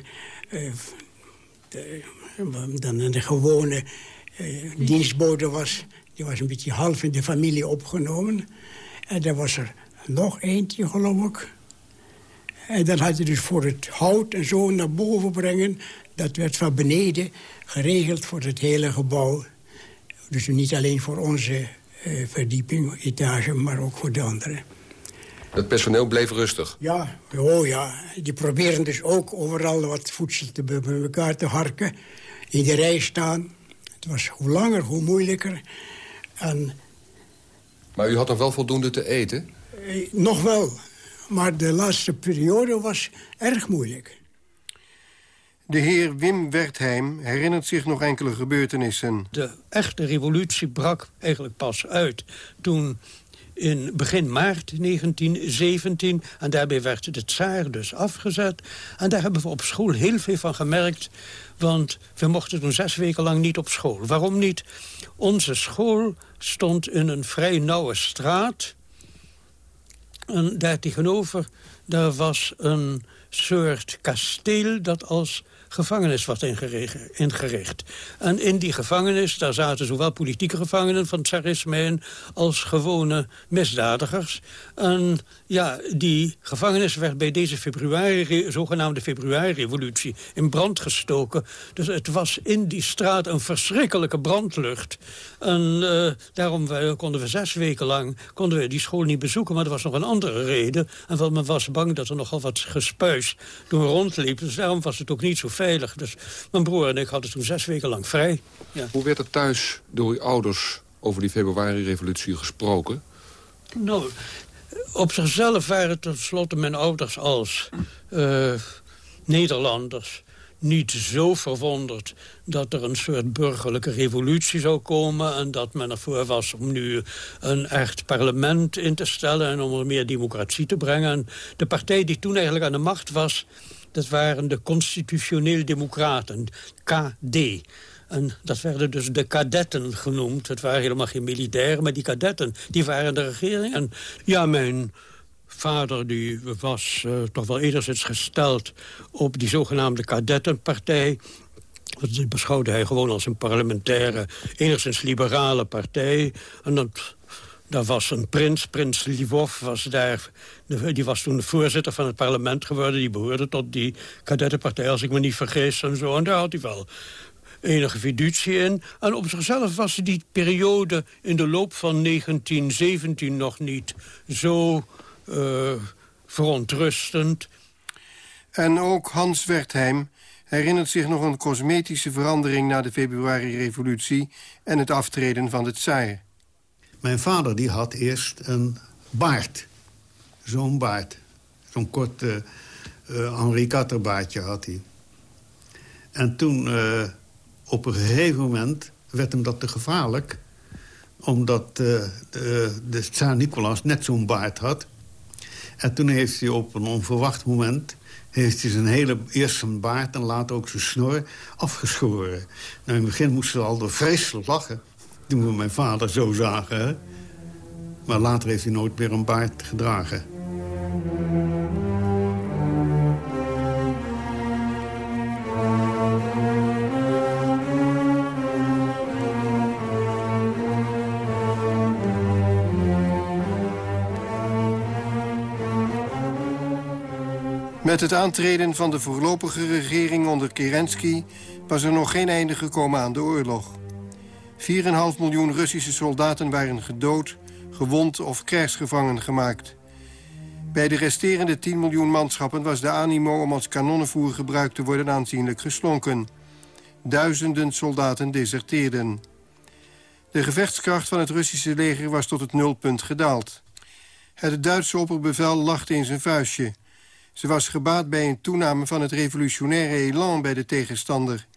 de, dan een gewone dienstbode was. Die was een beetje half in de familie opgenomen. En er was er nog eentje, geloof ik. En dan had je dus voor het hout en zo naar boven brengen... dat werd van beneden geregeld voor het hele gebouw. Dus niet alleen voor onze uh, verdieping, etage, maar ook voor de anderen. Het personeel bleef rustig? Ja, oh ja. Die proberen dus ook overal wat voedsel te, bij elkaar te harken. In de rij staan. Het was hoe langer, hoe moeilijker. En, maar u had nog wel voldoende te eten? Eh, nog wel. Maar de laatste periode was erg moeilijk. De heer Wim Wertheim herinnert zich nog enkele gebeurtenissen. De echte revolutie brak eigenlijk pas uit toen in begin maart 1917. En daarbij werd de tsaar dus afgezet. En daar hebben we op school heel veel van gemerkt. Want we mochten toen zes weken lang niet op school. Waarom niet? Onze school stond in een vrij nauwe straat. En daar tegenover daar was een soort kasteel dat als gevangenis was ingericht. En in die gevangenis, daar zaten zowel politieke gevangenen van tsarisme in... als gewone misdadigers. En ja, die gevangenis werd bij deze februari, zogenaamde februari-revolutie in brand gestoken. Dus het was in die straat een verschrikkelijke brandlucht. En uh, daarom konden we zes weken lang konden we die school niet bezoeken. Maar er was nog een andere reden. En want men was bang dat er nogal wat gespuis door rondliep. Dus daarom was het ook niet zo veilig. Dus mijn broer en ik hadden toen zes weken lang vrij. Ja. Hoe werd er thuis door uw ouders over die februari-revolutie gesproken? Nou, op zichzelf waren tenslotte mijn ouders als uh, Nederlanders niet zo verwonderd dat er een soort burgerlijke revolutie zou komen... en dat men ervoor was om nu een echt parlement in te stellen... en om er meer democratie te brengen. En de partij die toen eigenlijk aan de macht was... dat waren de Constitutioneel Democraten, KD... En dat werden dus de kadetten genoemd. Het waren helemaal geen militairen, maar die kadetten, die waren de regering. En ja, mijn vader die was uh, toch wel enigszins gesteld op die zogenaamde kadettenpartij. Dat beschouwde hij gewoon als een parlementaire, enigszins liberale partij. En dat, daar was een prins, prins Lvov, was daar, die was toen de voorzitter van het parlement geworden. Die behoorde tot die kadettenpartij, als ik me niet vergis en zo. En daar had hij wel enige fiducie in. En op zichzelf was die periode in de loop van 1917 nog niet zo uh, verontrustend. En ook Hans Wertheim herinnert zich nog een cosmetische verandering... na de februari-revolutie en het aftreden van de tsaar. Mijn vader die had eerst een baard. Zo'n baard. Zo'n kort uh, uh, Henri had hij. En toen, uh, op een gegeven moment, werd hem dat te gevaarlijk. Omdat de, tsaar Nicolaas net zo'n baard had. En toen heeft hij op een onverwacht moment heeft hij zijn hele, eerst zijn baard en later ook zijn snor afgeschoren. Nou, in het begin moesten we al door vreselijk lachen toen we mijn vader zo zagen. Maar later heeft hij nooit meer een baard gedragen. Met het aantreden van de voorlopige regering onder Kerensky... was er nog geen einde gekomen aan de oorlog. 4,5 miljoen Russische soldaten waren gedood, gewond of krijgsgevangen gemaakt. Bij de resterende 10 miljoen manschappen was de animo om als kanonnenvoer gebruikt te worden aanzienlijk geslonken. Duizenden soldaten deserteerden. De gevechtskracht van het Russische leger was tot het nulpunt gedaald. Het Duitse opperbevel lachte in zijn vuistje. Ze was gebaat bij een toename van het revolutionaire elan bij de tegenstander.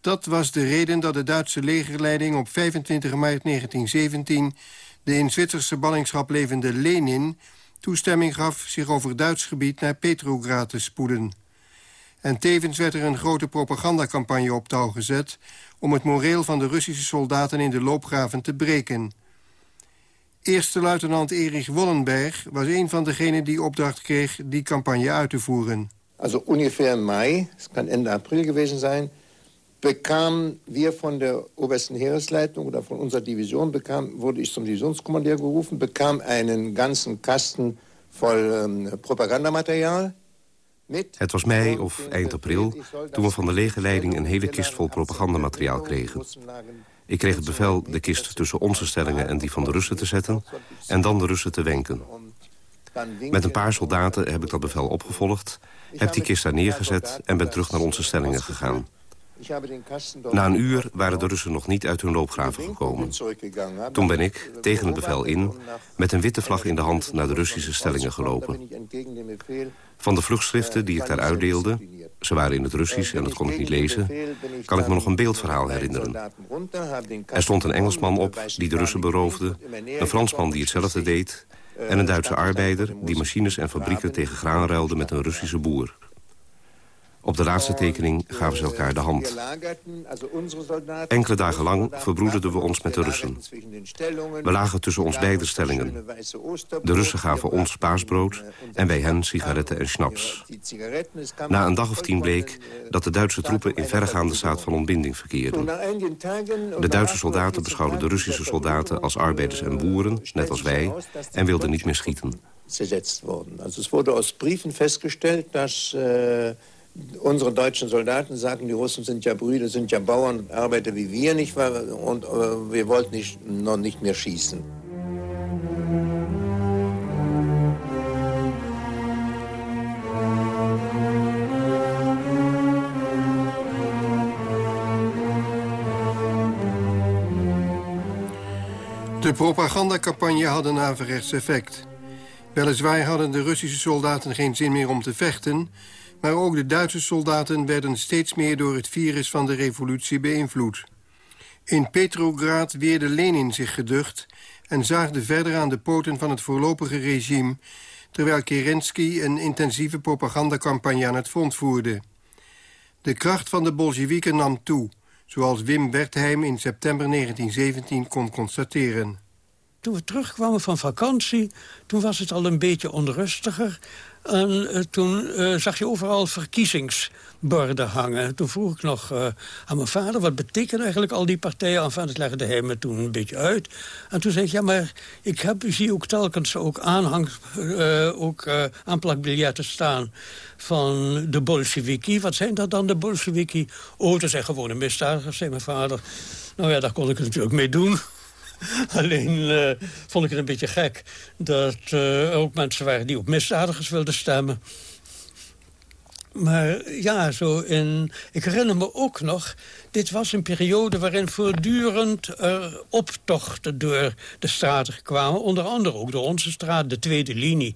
Dat was de reden dat de Duitse legerleiding op 25 maart 1917... de in Zwitserse ballingschap levende Lenin toestemming gaf... zich over Duits gebied naar Petrograd te spoeden. En tevens werd er een grote propagandacampagne op touw gezet... om het moreel van de Russische soldaten in de loopgraven te breken... Eerste luitenant Erich Wollenberg was een van degenen die opdracht kreeg die campagne uit te voeren. Also ongeveer in mei, het kan Ende april geweest zijn, bekamen wir von der obersten Heeresleitung oder von unserer Division, bekam, wurde ich zum Divisionskommandeur gerufen, bekam einen ganzen Kasten voll ähm, Propagandamateriaal. Het was mei of eind april toen we van de legerleiding een hele kist vol propagandamateriaal kregen. Ik kreeg het bevel de kist tussen onze stellingen en die van de Russen te zetten... en dan de Russen te wenken. Met een paar soldaten heb ik dat bevel opgevolgd... heb die kist daar neergezet en ben terug naar onze stellingen gegaan. Na een uur waren de Russen nog niet uit hun loopgraven gekomen. Toen ben ik, tegen het bevel in, met een witte vlag in de hand naar de Russische stellingen gelopen. Van de vluchtschriften die ik daar uitdeelde, ze waren in het Russisch en dat kon ik niet lezen, kan ik me nog een beeldverhaal herinneren. Er stond een Engelsman op die de Russen beroofde, een Fransman die hetzelfde deed... en een Duitse arbeider die machines en fabrieken tegen graan ruilde met een Russische boer. Op de laatste tekening gaven ze elkaar de hand. Enkele dagen lang verbroederden we ons met de Russen. We lagen tussen ons beide stellingen. De Russen gaven ons paasbrood en wij hen sigaretten en schnaps. Na een dag of tien bleek dat de Duitse troepen in verregaande staat van ontbinding verkeerden. De Duitse soldaten beschouwden de Russische soldaten als arbeiders en boeren, net als wij, en wilden niet meer schieten. worden. Aus Briefen festgestellt, dass äh, unsere deutschen Soldaten sagten, die Russen sind ja Brüder, sind ja Bauern, Arbeiter wie wir, nicht? Und äh, wir wollten nicht, noch nicht mehr schießen. De propagandacampagne had een averechts effect. Weliswaar hadden de Russische soldaten geen zin meer om te vechten... Maar ook de Duitse soldaten werden steeds meer door het virus van de revolutie beïnvloed. In Petrograd weerde Lenin zich geducht en zaagde verder aan de poten van het voorlopige regime... terwijl Kerensky een intensieve propagandacampagne aan het front voerde. De kracht van de Bolsjewieken nam toe, zoals Wim Wertheim in september 1917 kon constateren. toen we terugkwamen van vakantie... toen was het al een beetje onrustiger. En uh, toen uh, zag je overal verkiezingsborden hangen. Toen vroeg ik nog uh, aan mijn vader... wat betekenen eigenlijk al die partijen? Enfin, dat legde hij me toen een beetje uit. En toen zei ik, ja, maar ik heb, zie ook telkens ook aanhang... ook aanplakbiljetten staan van de Bolsheviki. Wat zijn dat dan, de Bolsheviki? Oh, dat zijn gewone misdadigers, zei mijn vader. Nou ja, daar kon ik natuurlijk mee doen. Alleen uh, vond ik het een beetje gek dat uh, ook mensen waren die op misdadigers wilden stemmen. Maar ja, zo in, ik herinner me ook nog... dit was een periode waarin voortdurend er optochten door de straten kwamen. Onder andere ook door onze straat, de tweede linie.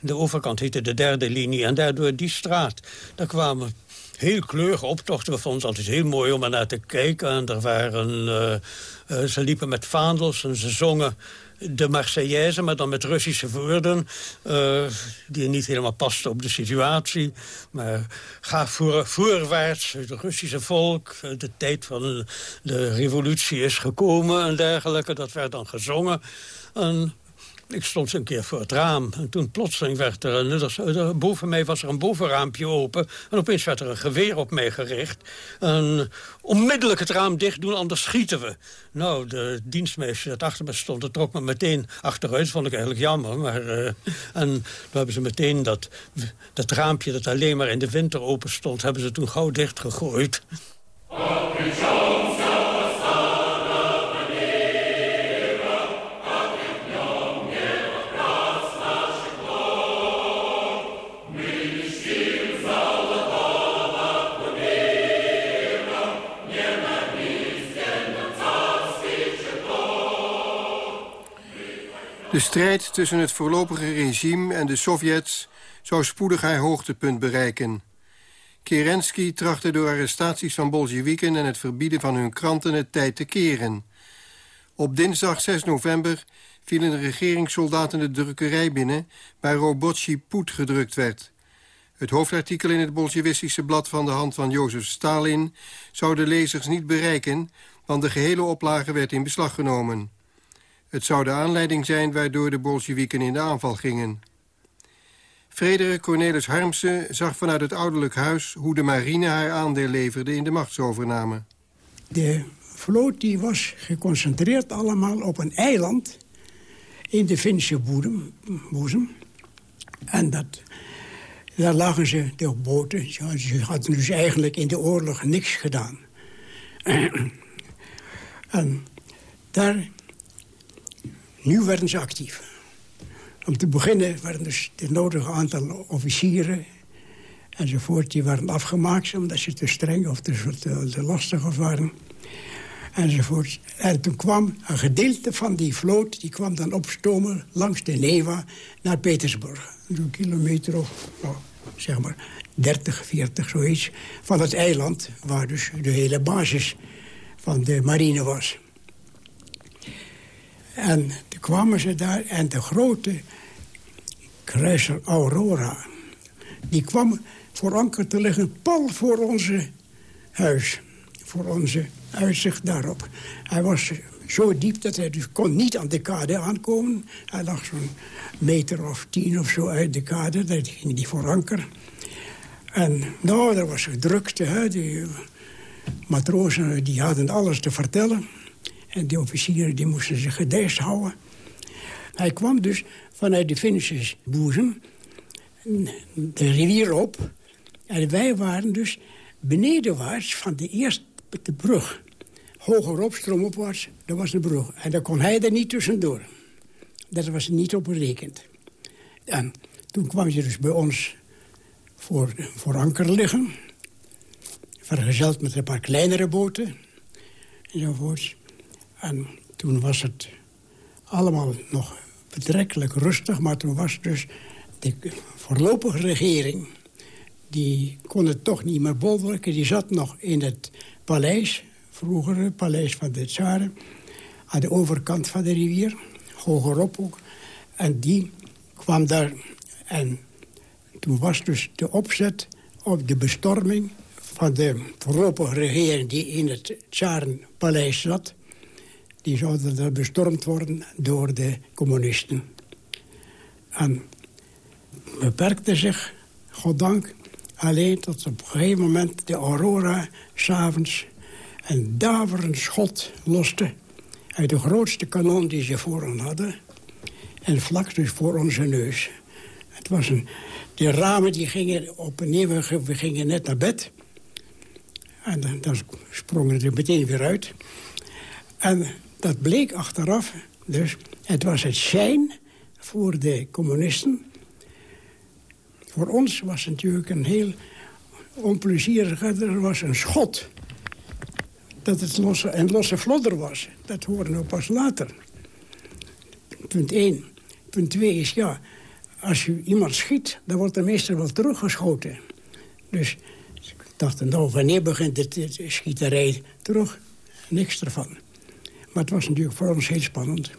De overkant heette de derde linie. En daardoor die straat, daar kwamen heel kleurige optochten. We vonden het altijd heel mooi om er naar te kijken. En er waren, uh, uh, ze liepen met vaandels en ze zongen de Marseillaise, maar dan met Russische woorden... Uh, die niet helemaal pasten op de situatie. Maar ga voor, voorwaarts, het Russische volk... de tijd van de revolutie is gekomen en dergelijke. Dat werd dan gezongen. En ik stond een keer voor het raam. En toen plotseling werd er, een, boven mij was er een bovenraampje open. En opeens werd er een geweer op mij gericht. En onmiddellijk het raam dicht doen, anders schieten we. Nou, de dienstmeisje dat achter me stond, dat trok me meteen achteruit. Vond ik eigenlijk jammer. Maar, uh, en toen hebben ze meteen dat, dat raampje dat alleen maar in de winter open stond... hebben ze toen gauw dicht gegooid. De strijd tussen het voorlopige regime en de Sovjets zou spoedig haar hoogtepunt bereiken. Kerensky trachtte door arrestaties van Bolsjewieken en het verbieden van hun kranten het tijd te keren. Op dinsdag 6 november vielen de regeringssoldaten de drukkerij binnen... waar Robotchi Poet gedrukt werd. Het hoofdartikel in het Bolsjewistische blad van de hand van Jozef Stalin... zou de lezers niet bereiken, want de gehele oplage werd in beslag genomen. Het zou de aanleiding zijn waardoor de Bolsjewieken in de aanval gingen. Frederik Cornelis Harmsen zag vanuit het ouderlijk huis... hoe de marine haar aandeel leverde in de machtsovername. De vloot die was geconcentreerd allemaal op een eiland... in de Finse boezem. En dat, daar lagen ze op boten. Ze hadden dus eigenlijk in de oorlog niks gedaan. en daar nu werden ze actief. Om te beginnen werden dus het nodige aantal officieren enzovoort... die werden afgemaakt omdat ze te streng of te, te, te lastig waren. Enzovoort. En toen kwam een gedeelte van die vloot... die kwam dan opstomen langs de Neva naar Petersburg. Een kilometer of, nou, zeg maar, 30, 40, zoiets... van het eiland waar dus de hele basis van de marine was. En toen kwamen ze daar en de grote kruiser Aurora... die kwam voor anker te liggen pal voor onze huis. Voor onze uitzicht daarop. Hij was zo diep dat hij dus kon niet aan de kade aankomen. Hij lag zo'n meter of tien of zo uit de kade. Daar ging hij voor anker. En nou, er was drukte. Hè. Die matrozen die hadden alles te vertellen. En die officieren die moesten zich gedijst houden. Hij kwam dus vanuit de Finse boezem de rivier op. En wij waren dus benedenwaarts van de eerste de brug. Hogerop, stroomopwaarts, dat was de brug. En daar kon hij er niet tussendoor. Dat was niet op berekend. En toen kwam ze dus bij ons voor, voor anker liggen. Vergezeld met een paar kleinere boten. Enzovoorts. En toen was het allemaal nog betrekkelijk rustig. Maar toen was dus de voorlopige regering... die kon het toch niet meer bolwerken. Die zat nog in het paleis, vroeger paleis van de tsaren... aan de overkant van de rivier, hogerop ook. En die kwam daar en toen was dus de opzet op de bestorming van de voorlopige regering... die in het Tsarenpaleis zat die zouden bestormd worden door de communisten. En beperkte zich, goddank, alleen tot op een gegeven moment de Aurora s'avonds een daverend schot loste uit de grootste kanon die ze voor ons hadden. En vlak dus voor onze neus. Het was een, de ramen die gingen op en neer, we gingen net naar bed. En dan, sprongen ze meteen weer uit. En dat bleek achteraf, dus het was het zijn voor de communisten. Voor ons was het natuurlijk een heel onplezierige... er was een schot dat het losse, een losse vlodder was. Dat horen we pas later. Punt 1. Punt 2 is, ja, als je iemand schiet... dan wordt er meestal wel teruggeschoten. Dus ik dacht, nou, wanneer begint de, de schieterij terug? Niks ervan. Maar het was natuurlijk voor ons heel spannend.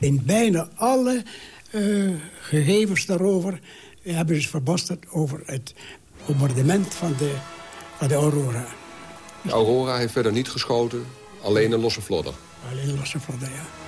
In bijna alle uh, gegevens daarover hebben ze verbasterd over het bombardement van de, van de Aurora. De Aurora heeft verder niet geschoten, alleen een losse vlodder. Alleen een losse vlodder, ja.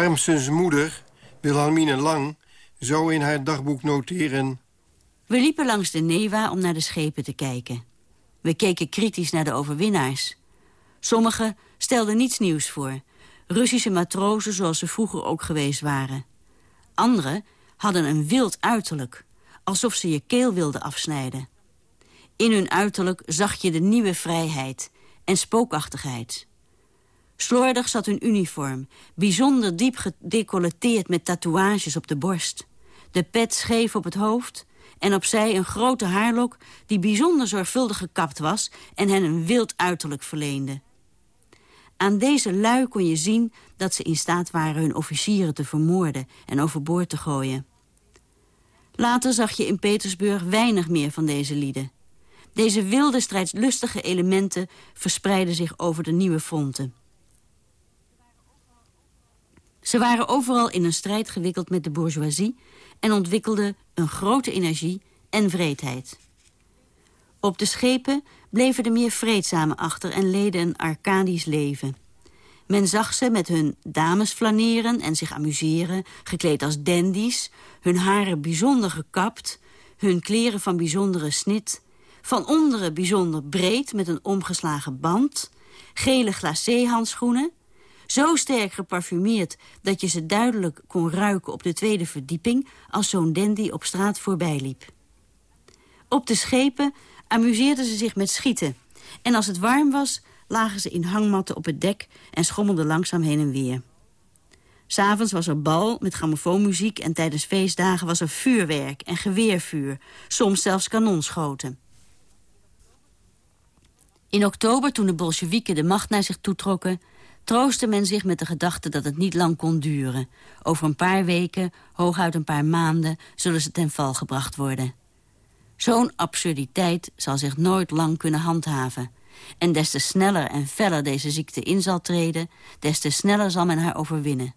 Harmsens moeder, Wilhelmine Lang, zou in haar dagboek noteren... We liepen langs de Newa om naar de schepen te kijken. We keken kritisch naar de overwinnaars. Sommigen stelden niets nieuws voor. Russische matrozen zoals ze vroeger ook geweest waren. Anderen hadden een wild uiterlijk, alsof ze je keel wilden afsnijden. In hun uiterlijk zag je de nieuwe vrijheid en spookachtigheid. Slordig zat hun uniform, bijzonder diep gedecolleteerd met tatoeages op de borst. De pet scheef op het hoofd en opzij een grote haarlok die bijzonder zorgvuldig gekapt was en hen een wild uiterlijk verleende. Aan deze lui kon je zien dat ze in staat waren hun officieren te vermoorden en overboord te gooien. Later zag je in Petersburg weinig meer van deze lieden. Deze wilde strijdlustige elementen verspreidden zich over de nieuwe fronten. Ze waren overal in een strijd gewikkeld met de bourgeoisie... en ontwikkelden een grote energie en vreedheid. Op de schepen bleven de meer vreedzamen achter en leden een arcadisch leven. Men zag ze met hun dames flaneren en zich amuseren... gekleed als dandies, hun haren bijzonder gekapt... hun kleren van bijzondere snit... van onderen bijzonder breed met een omgeslagen band... gele glacé-handschoenen zo sterk geparfumeerd dat je ze duidelijk kon ruiken op de tweede verdieping... als zo'n dandy op straat voorbij liep. Op de schepen amuseerden ze zich met schieten. En als het warm was, lagen ze in hangmatten op het dek... en schommelden langzaam heen en weer. S'avonds was er bal met grammofoonmuziek... en tijdens feestdagen was er vuurwerk en geweervuur. Soms zelfs kanonschoten. In oktober, toen de Bolsjewieken de macht naar zich toetrokken troostte men zich met de gedachte dat het niet lang kon duren. Over een paar weken, hooguit een paar maanden, zullen ze ten val gebracht worden. Zo'n absurditeit zal zich nooit lang kunnen handhaven. En des te sneller en feller deze ziekte in zal treden... des te sneller zal men haar overwinnen.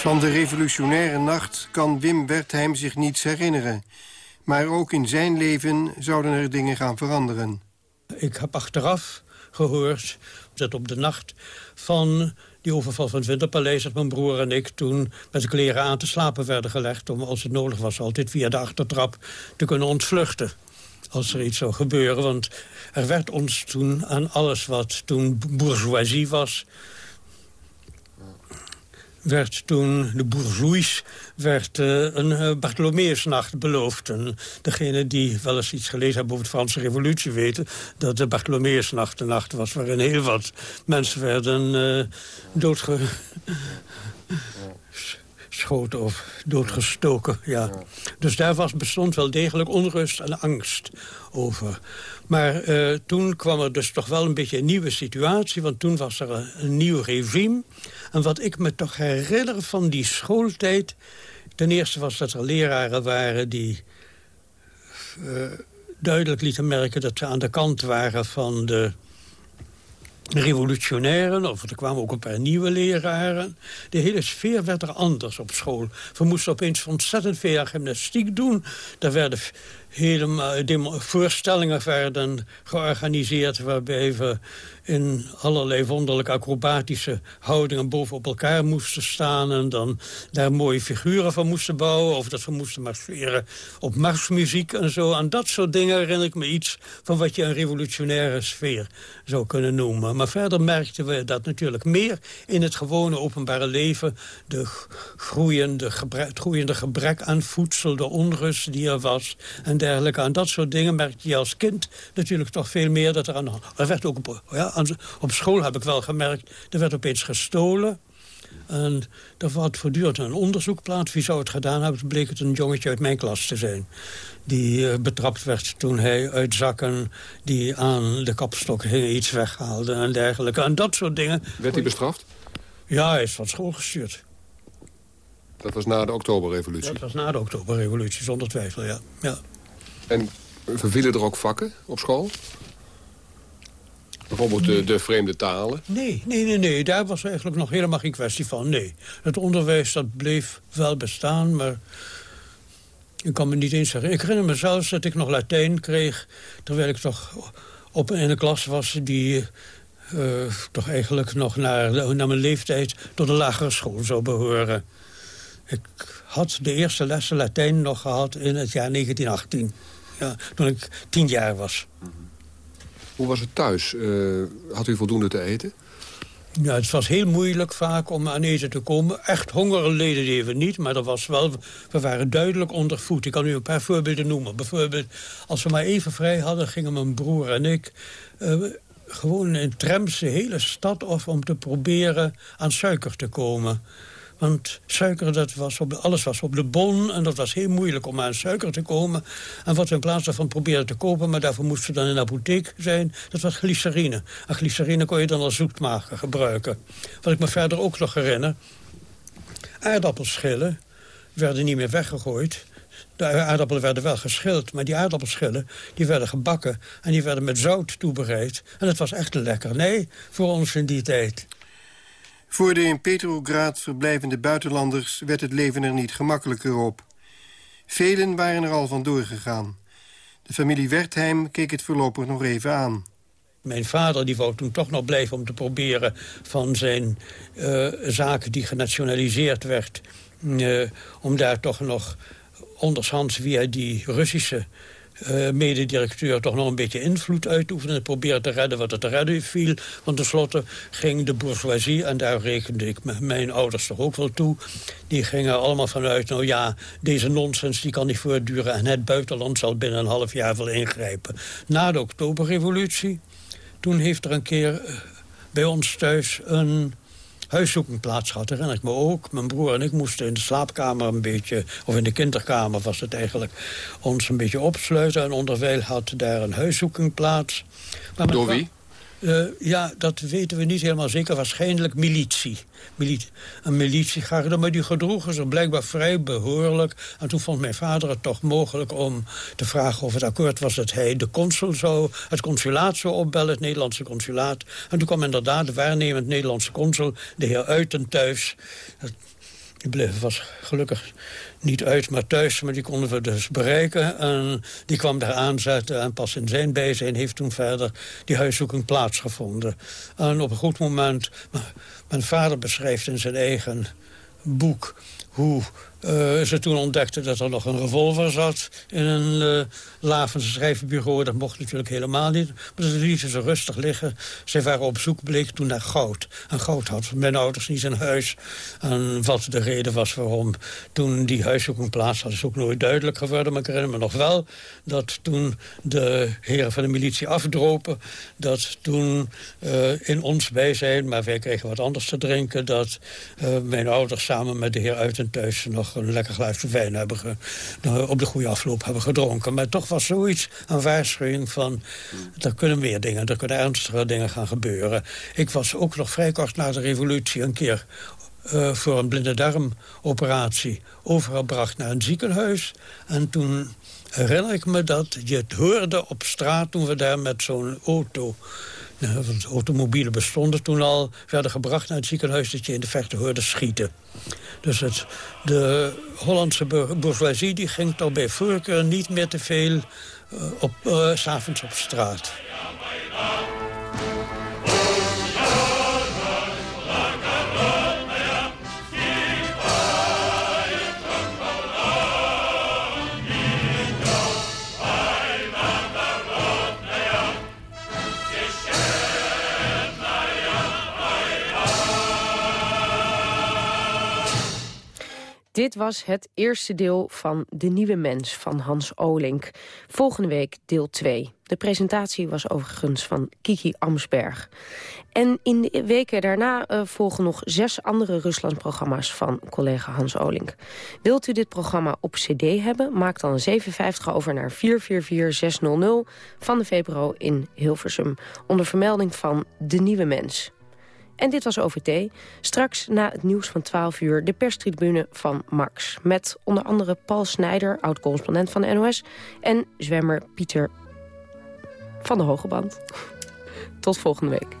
Van de revolutionaire nacht kan Wim Wertheim zich niets herinneren. Maar ook in zijn leven zouden er dingen gaan veranderen. Ik heb achteraf gehoord dat op de nacht van die overval van het Winterpaleis... dat mijn broer en ik toen met de kleren aan te slapen werden gelegd... om als het nodig was altijd via de achtertrap te kunnen ontvluchten als er iets zou gebeuren. Want er werd ons toen aan alles wat toen bourgeoisie was werd toen de bourgeois werd, uh, een uh, Bartholomeusnacht beloofd. En degene die wel eens iets gelezen hebben over de Franse revolutie weten... dat de Bartholomeusnacht de nacht was waarin heel wat mensen werden uh, doodge... neergeschoten of doodgestoken. Ja. Dus daar was, bestond wel degelijk onrust en angst over. Maar eh, toen kwam er dus toch wel een beetje een nieuwe situatie... want toen was er een, nieuw regime. En wat ik me toch herinner van die schooltijd... ten eerste was dat er leraren waren die... Uh, duidelijk lieten merken dat ze aan de kant waren van de revolutionairen, of er kwamen ook een paar nieuwe leraren. De hele sfeer werd er anders op school. We moesten opeens ontzettend veel gymnastiek doen. Er werden hele voorstellingen werden georganiseerd... waarbij we in allerlei wonderlijke acrobatische houdingen bovenop elkaar moesten staan... en dan daar mooie figuren van moesten bouwen... of dat we moesten marcheren op marsmuziek en zo. Aan dat soort dingen herinner ik me iets van wat je een revolutionaire sfeer zou kunnen noemen. Maar verder merkten we dat natuurlijk meer in het gewone openbare leven... De groeiende gebrek, het groeiende gebrek aan voedsel, de onrust die er was... en dergelijke. Aan dat soort dingen merkte je als kind natuurlijk toch veel meer dat er aan... Er werd ook ja, op school heb ik wel gemerkt, er werd opeens gestolen. En er had voortdurend een onderzoek plaats. Wie zou het gedaan hebben? Toen bleek het een jongetje uit mijn klas te zijn. Die uh, betrapt werd toen hij uit zakken die aan de kapstok hingen iets weghaalde en dergelijke. En dat soort dingen. Werd hij bestraft? Ja, hij is van school gestuurd. Dat was na de oktoberrevolutie? Dat was na de oktoberrevolutie, zonder twijfel, ja. ja. En vervielen er ook vakken op school? Bijvoorbeeld de, de, vreemde talen? Nee, nee, nee, nee, daar was eigenlijk nog helemaal geen kwestie van, nee. Het onderwijs dat bleef wel bestaan, maar... Ik kan me niet eens zeggen. Ik herinner me zelfs dat ik nog Latijn kreeg... terwijl ik toch op, in een klas was die... Uh, toch eigenlijk nog naar, naar mijn leeftijd tot de lagere school zou behoren. Ik had de eerste lessen Latijn nog gehad in het jaar 1918. Ja, toen ik tien jaar was. Hoe was het thuis? Uh, had u voldoende te eten? Ja, het was heel moeilijk vaak om aan eten te komen. Echt honger leden even niet, maar er was wel, we waren duidelijk ondervoed. Ik kan u een paar voorbeelden noemen. Bijvoorbeeld, als we maar even vrij hadden, gingen mijn broer en ik... Uh, gewoon in trams hele stad af om te proberen aan suiker te komen. Want suiker, dat was op, alles was op de bon en dat was heel moeilijk om aan suiker te komen. En wat we in plaats daarvan probeerden te kopen, maar daarvoor moesten we dan in de apotheek zijn, dat was glycerine. En glycerine kon je dan als zoetmaker gebruiken. Wat ik me verder ook nog herinner, aardappelschillen werden niet meer weggegooid. De aardappelen werden wel geschild, maar die aardappelschillen die werden gebakken... en die werden met zout toebereid. En het was echt een lekkernij voor ons in die tijd. Voor de in Petrograd verblijvende buitenlanders werd het leven er niet gemakkelijker op. Velen waren er al van doorgegaan. De familie Wertheim keek het voorlopig nog even aan. Mijn vader die wou toen toch nog blijven om te proberen van zijn uh, zaken die genationaliseerd werd... Uh, om daar toch nog ondershands via die Russische uh, mededirecteur toch nog een beetje invloed uitoefenen... en proberen te redden wat er te redden viel. Want tenslotte ging de bourgeoisie, en daar rekende ik mijn ouders toch ook wel toe... die gingen allemaal vanuit, nou ja, deze nonsens die kan niet voortduren... en het buitenland zal binnen een half jaar wel ingrijpen. Na de oktoberrevolutie, toen heeft er een keer uh, bij ons thuis... een huiszoeking plaats gehad. Herinner ik me ook. Mijn broer en ik moesten in de slaapkamer een beetje... of in de kinderkamer was het eigenlijk... ons een beetje opsluiten. En onderwijl had daar een huiszoeking plaats. Maar Door wie? Uh, ja, dat weten we niet helemaal zeker. Waarschijnlijk militie. Militie een militiegarde, maar die gedroegen zich blijkbaar vrij behoorlijk. En toen vond mijn vader het toch mogelijk om te vragen of het akkoord was... dat hij de consul zou, het consulaat zou opbellen, het Nederlandse consulaat. En toen kwam inderdaad de waarnemend Nederlandse consul, de heer Uiten, thuis. Die bleef, was gelukkig niet uit, maar thuis. Maar die konden we dus bereiken. En die kwam daar aanzetten. En pas in zijn bijzijn heeft toen verder die huiszoeking plaatsgevonden. En op een goed moment... Mijn vader beschrijft in zijn eigen boek hoe uh, ze toen ontdekten dat er nog een revolver zat in een uh. Dat mocht natuurlijk helemaal niet. Maar ze lieten ze rustig liggen. Ze waren op zoek, bleek toen naar goud. En goud had mijn ouders niet in huis. En wat de reden was waarom toen die huiszoeking plaats had... is ook nooit duidelijk geworden. Maar ik herinner me nog wel dat toen de heren van de militie afdropen... dat toen uh, in ons bijzijn, maar wij kregen wat anders te drinken... dat mijn ouders samen met de heer Uiten thuis een lekker glaasje wijn hebben ge, op de goede afloop hebben gedronken. Maar toch was zoiets een waarschuwing van... er kunnen meer dingen, er kunnen ernstige dingen gaan gebeuren. Ik was ook nog vrij kort na de revolutie een keer... Uh, voor een blinde darmoperatie overgebracht naar een ziekenhuis. En toen herinner ik me dat je het hoorde op straat... toen we daar met zo'n auto automobielen bestonden toen al, werden gebracht naar het ziekenhuis... dat je in de verte hoorde schieten. Dus het, de Hollandse bourgeoisie die ging toch bij voorkeur niet meer te veel uh, op, uh, op straat. Dit was het eerste deel van De Nieuwe Mens van Hans Olink. Volgende week deel 2. De presentatie was overigens van Kiki Amsberg. En in de weken daarna uh, volgen nog zes andere Rusland-programma's van collega Hans Olink. Wilt u dit programma op cd hebben? Maak dan een 57 over naar 444600 van de VPRO in Hilversum. Onder vermelding van De Nieuwe Mens. En dit was OVT. Straks na het nieuws van 12 uur de perstribune van Max. Met onder andere Paul Snijder, oud-correspondent van de NOS... en zwemmer Pieter van de Hogeband. Tot volgende week.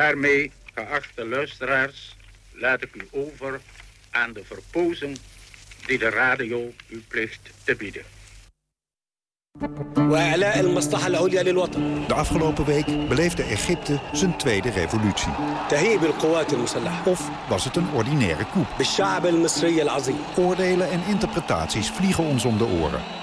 Daarmee, geachte luisteraars, laat ik u over aan de verpozing die de radio u plicht te bieden. De afgelopen week beleefde Egypte zijn tweede revolutie. Of was het een ordinaire coup? Oordelen en interpretaties vliegen ons om de oren.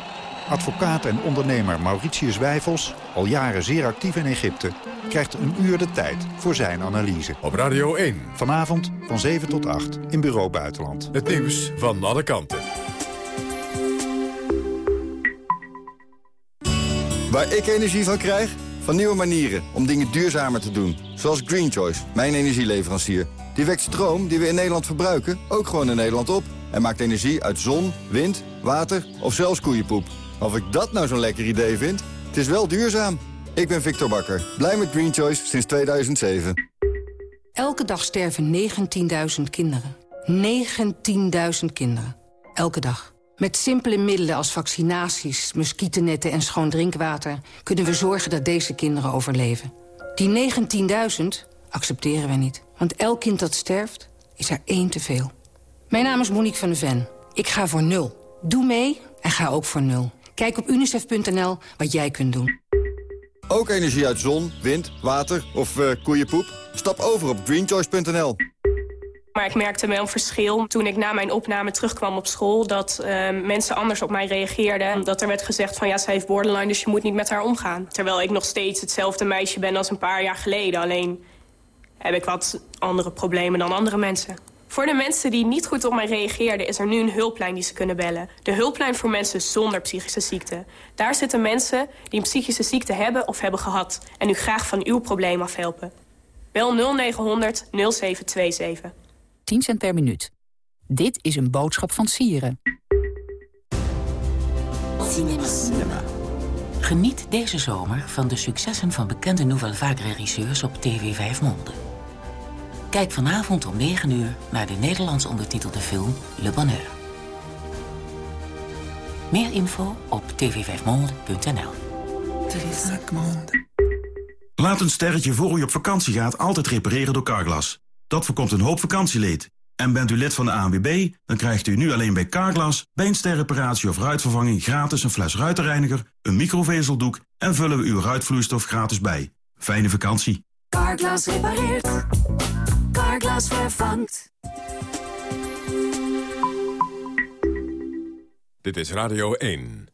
Advocaat en ondernemer Mauritius Wijfels, al jaren zeer actief in Egypte... krijgt een uur de tijd voor zijn analyse. Op Radio 1. Vanavond van 7 tot 8 in Bureau Buitenland. Het nieuws van alle kanten. Waar ik energie van krijg? Van nieuwe manieren om dingen duurzamer te doen. Zoals Green Choice, mijn energieleverancier. Die wekt stroom die we in Nederland verbruiken ook gewoon in Nederland op... en maakt energie uit zon, wind, water of zelfs koeienpoep. Of ik dat nou zo'n lekker idee vind? Het is wel duurzaam. Ik ben Victor Bakker, blij met Green Choice sinds 2007. Elke dag sterven 19.000 kinderen. 19.000 kinderen. Elke dag. Met simpele middelen als vaccinaties, muggennetten en schoon drinkwater... kunnen we zorgen dat deze kinderen overleven. Die 19.000 accepteren we niet. Want elk kind dat sterft, is er één te veel. Mijn naam is Monique van de Ven. Ik ga voor nul. Doe mee en ga ook voor nul. Kijk op unicef.nl wat jij kunt doen. Ook energie uit zon, wind, water of uh, koeienpoep? Stap over op greenchoice.nl. Maar ik merkte wel een verschil toen ik na mijn opname terugkwam op school... dat uh, mensen anders op mij reageerden. Dat er werd gezegd van ja, ze heeft borderline, dus je moet niet met haar omgaan. Terwijl ik nog steeds hetzelfde meisje ben als een paar jaar geleden. Alleen heb ik wat andere problemen dan andere mensen. Voor de mensen die niet goed op mij reageerden... is er nu een hulplijn die ze kunnen bellen. De hulplijn voor mensen zonder psychische ziekte. Daar zitten mensen die een psychische ziekte hebben of hebben gehad... en u graag van uw probleem afhelpen. Bel 0900 0727. 10 cent per minuut. Dit is een boodschap van Sieren. Cinema. Geniet deze zomer van de successen van bekende Nouvelle Vague regisseurs op TV 5 Monde. Kijk vanavond om 9 uur naar de Nederlands ondertitelde film Le Bonheur. Meer info op tv5monde.nl Laat een sterretje voor u op vakantie gaat altijd repareren door Carglass. Dat voorkomt een hoop vakantieleed. En bent u lid van de ANWB, dan krijgt u nu alleen bij Carglass... bij een sterreparatie of ruitvervanging gratis een fles ruitenreiniger... een microvezeldoek en vullen we uw ruitvloeistof gratis bij. Fijne vakantie. Carglass repareert. Carglass vervangt. Dit is Radio 1.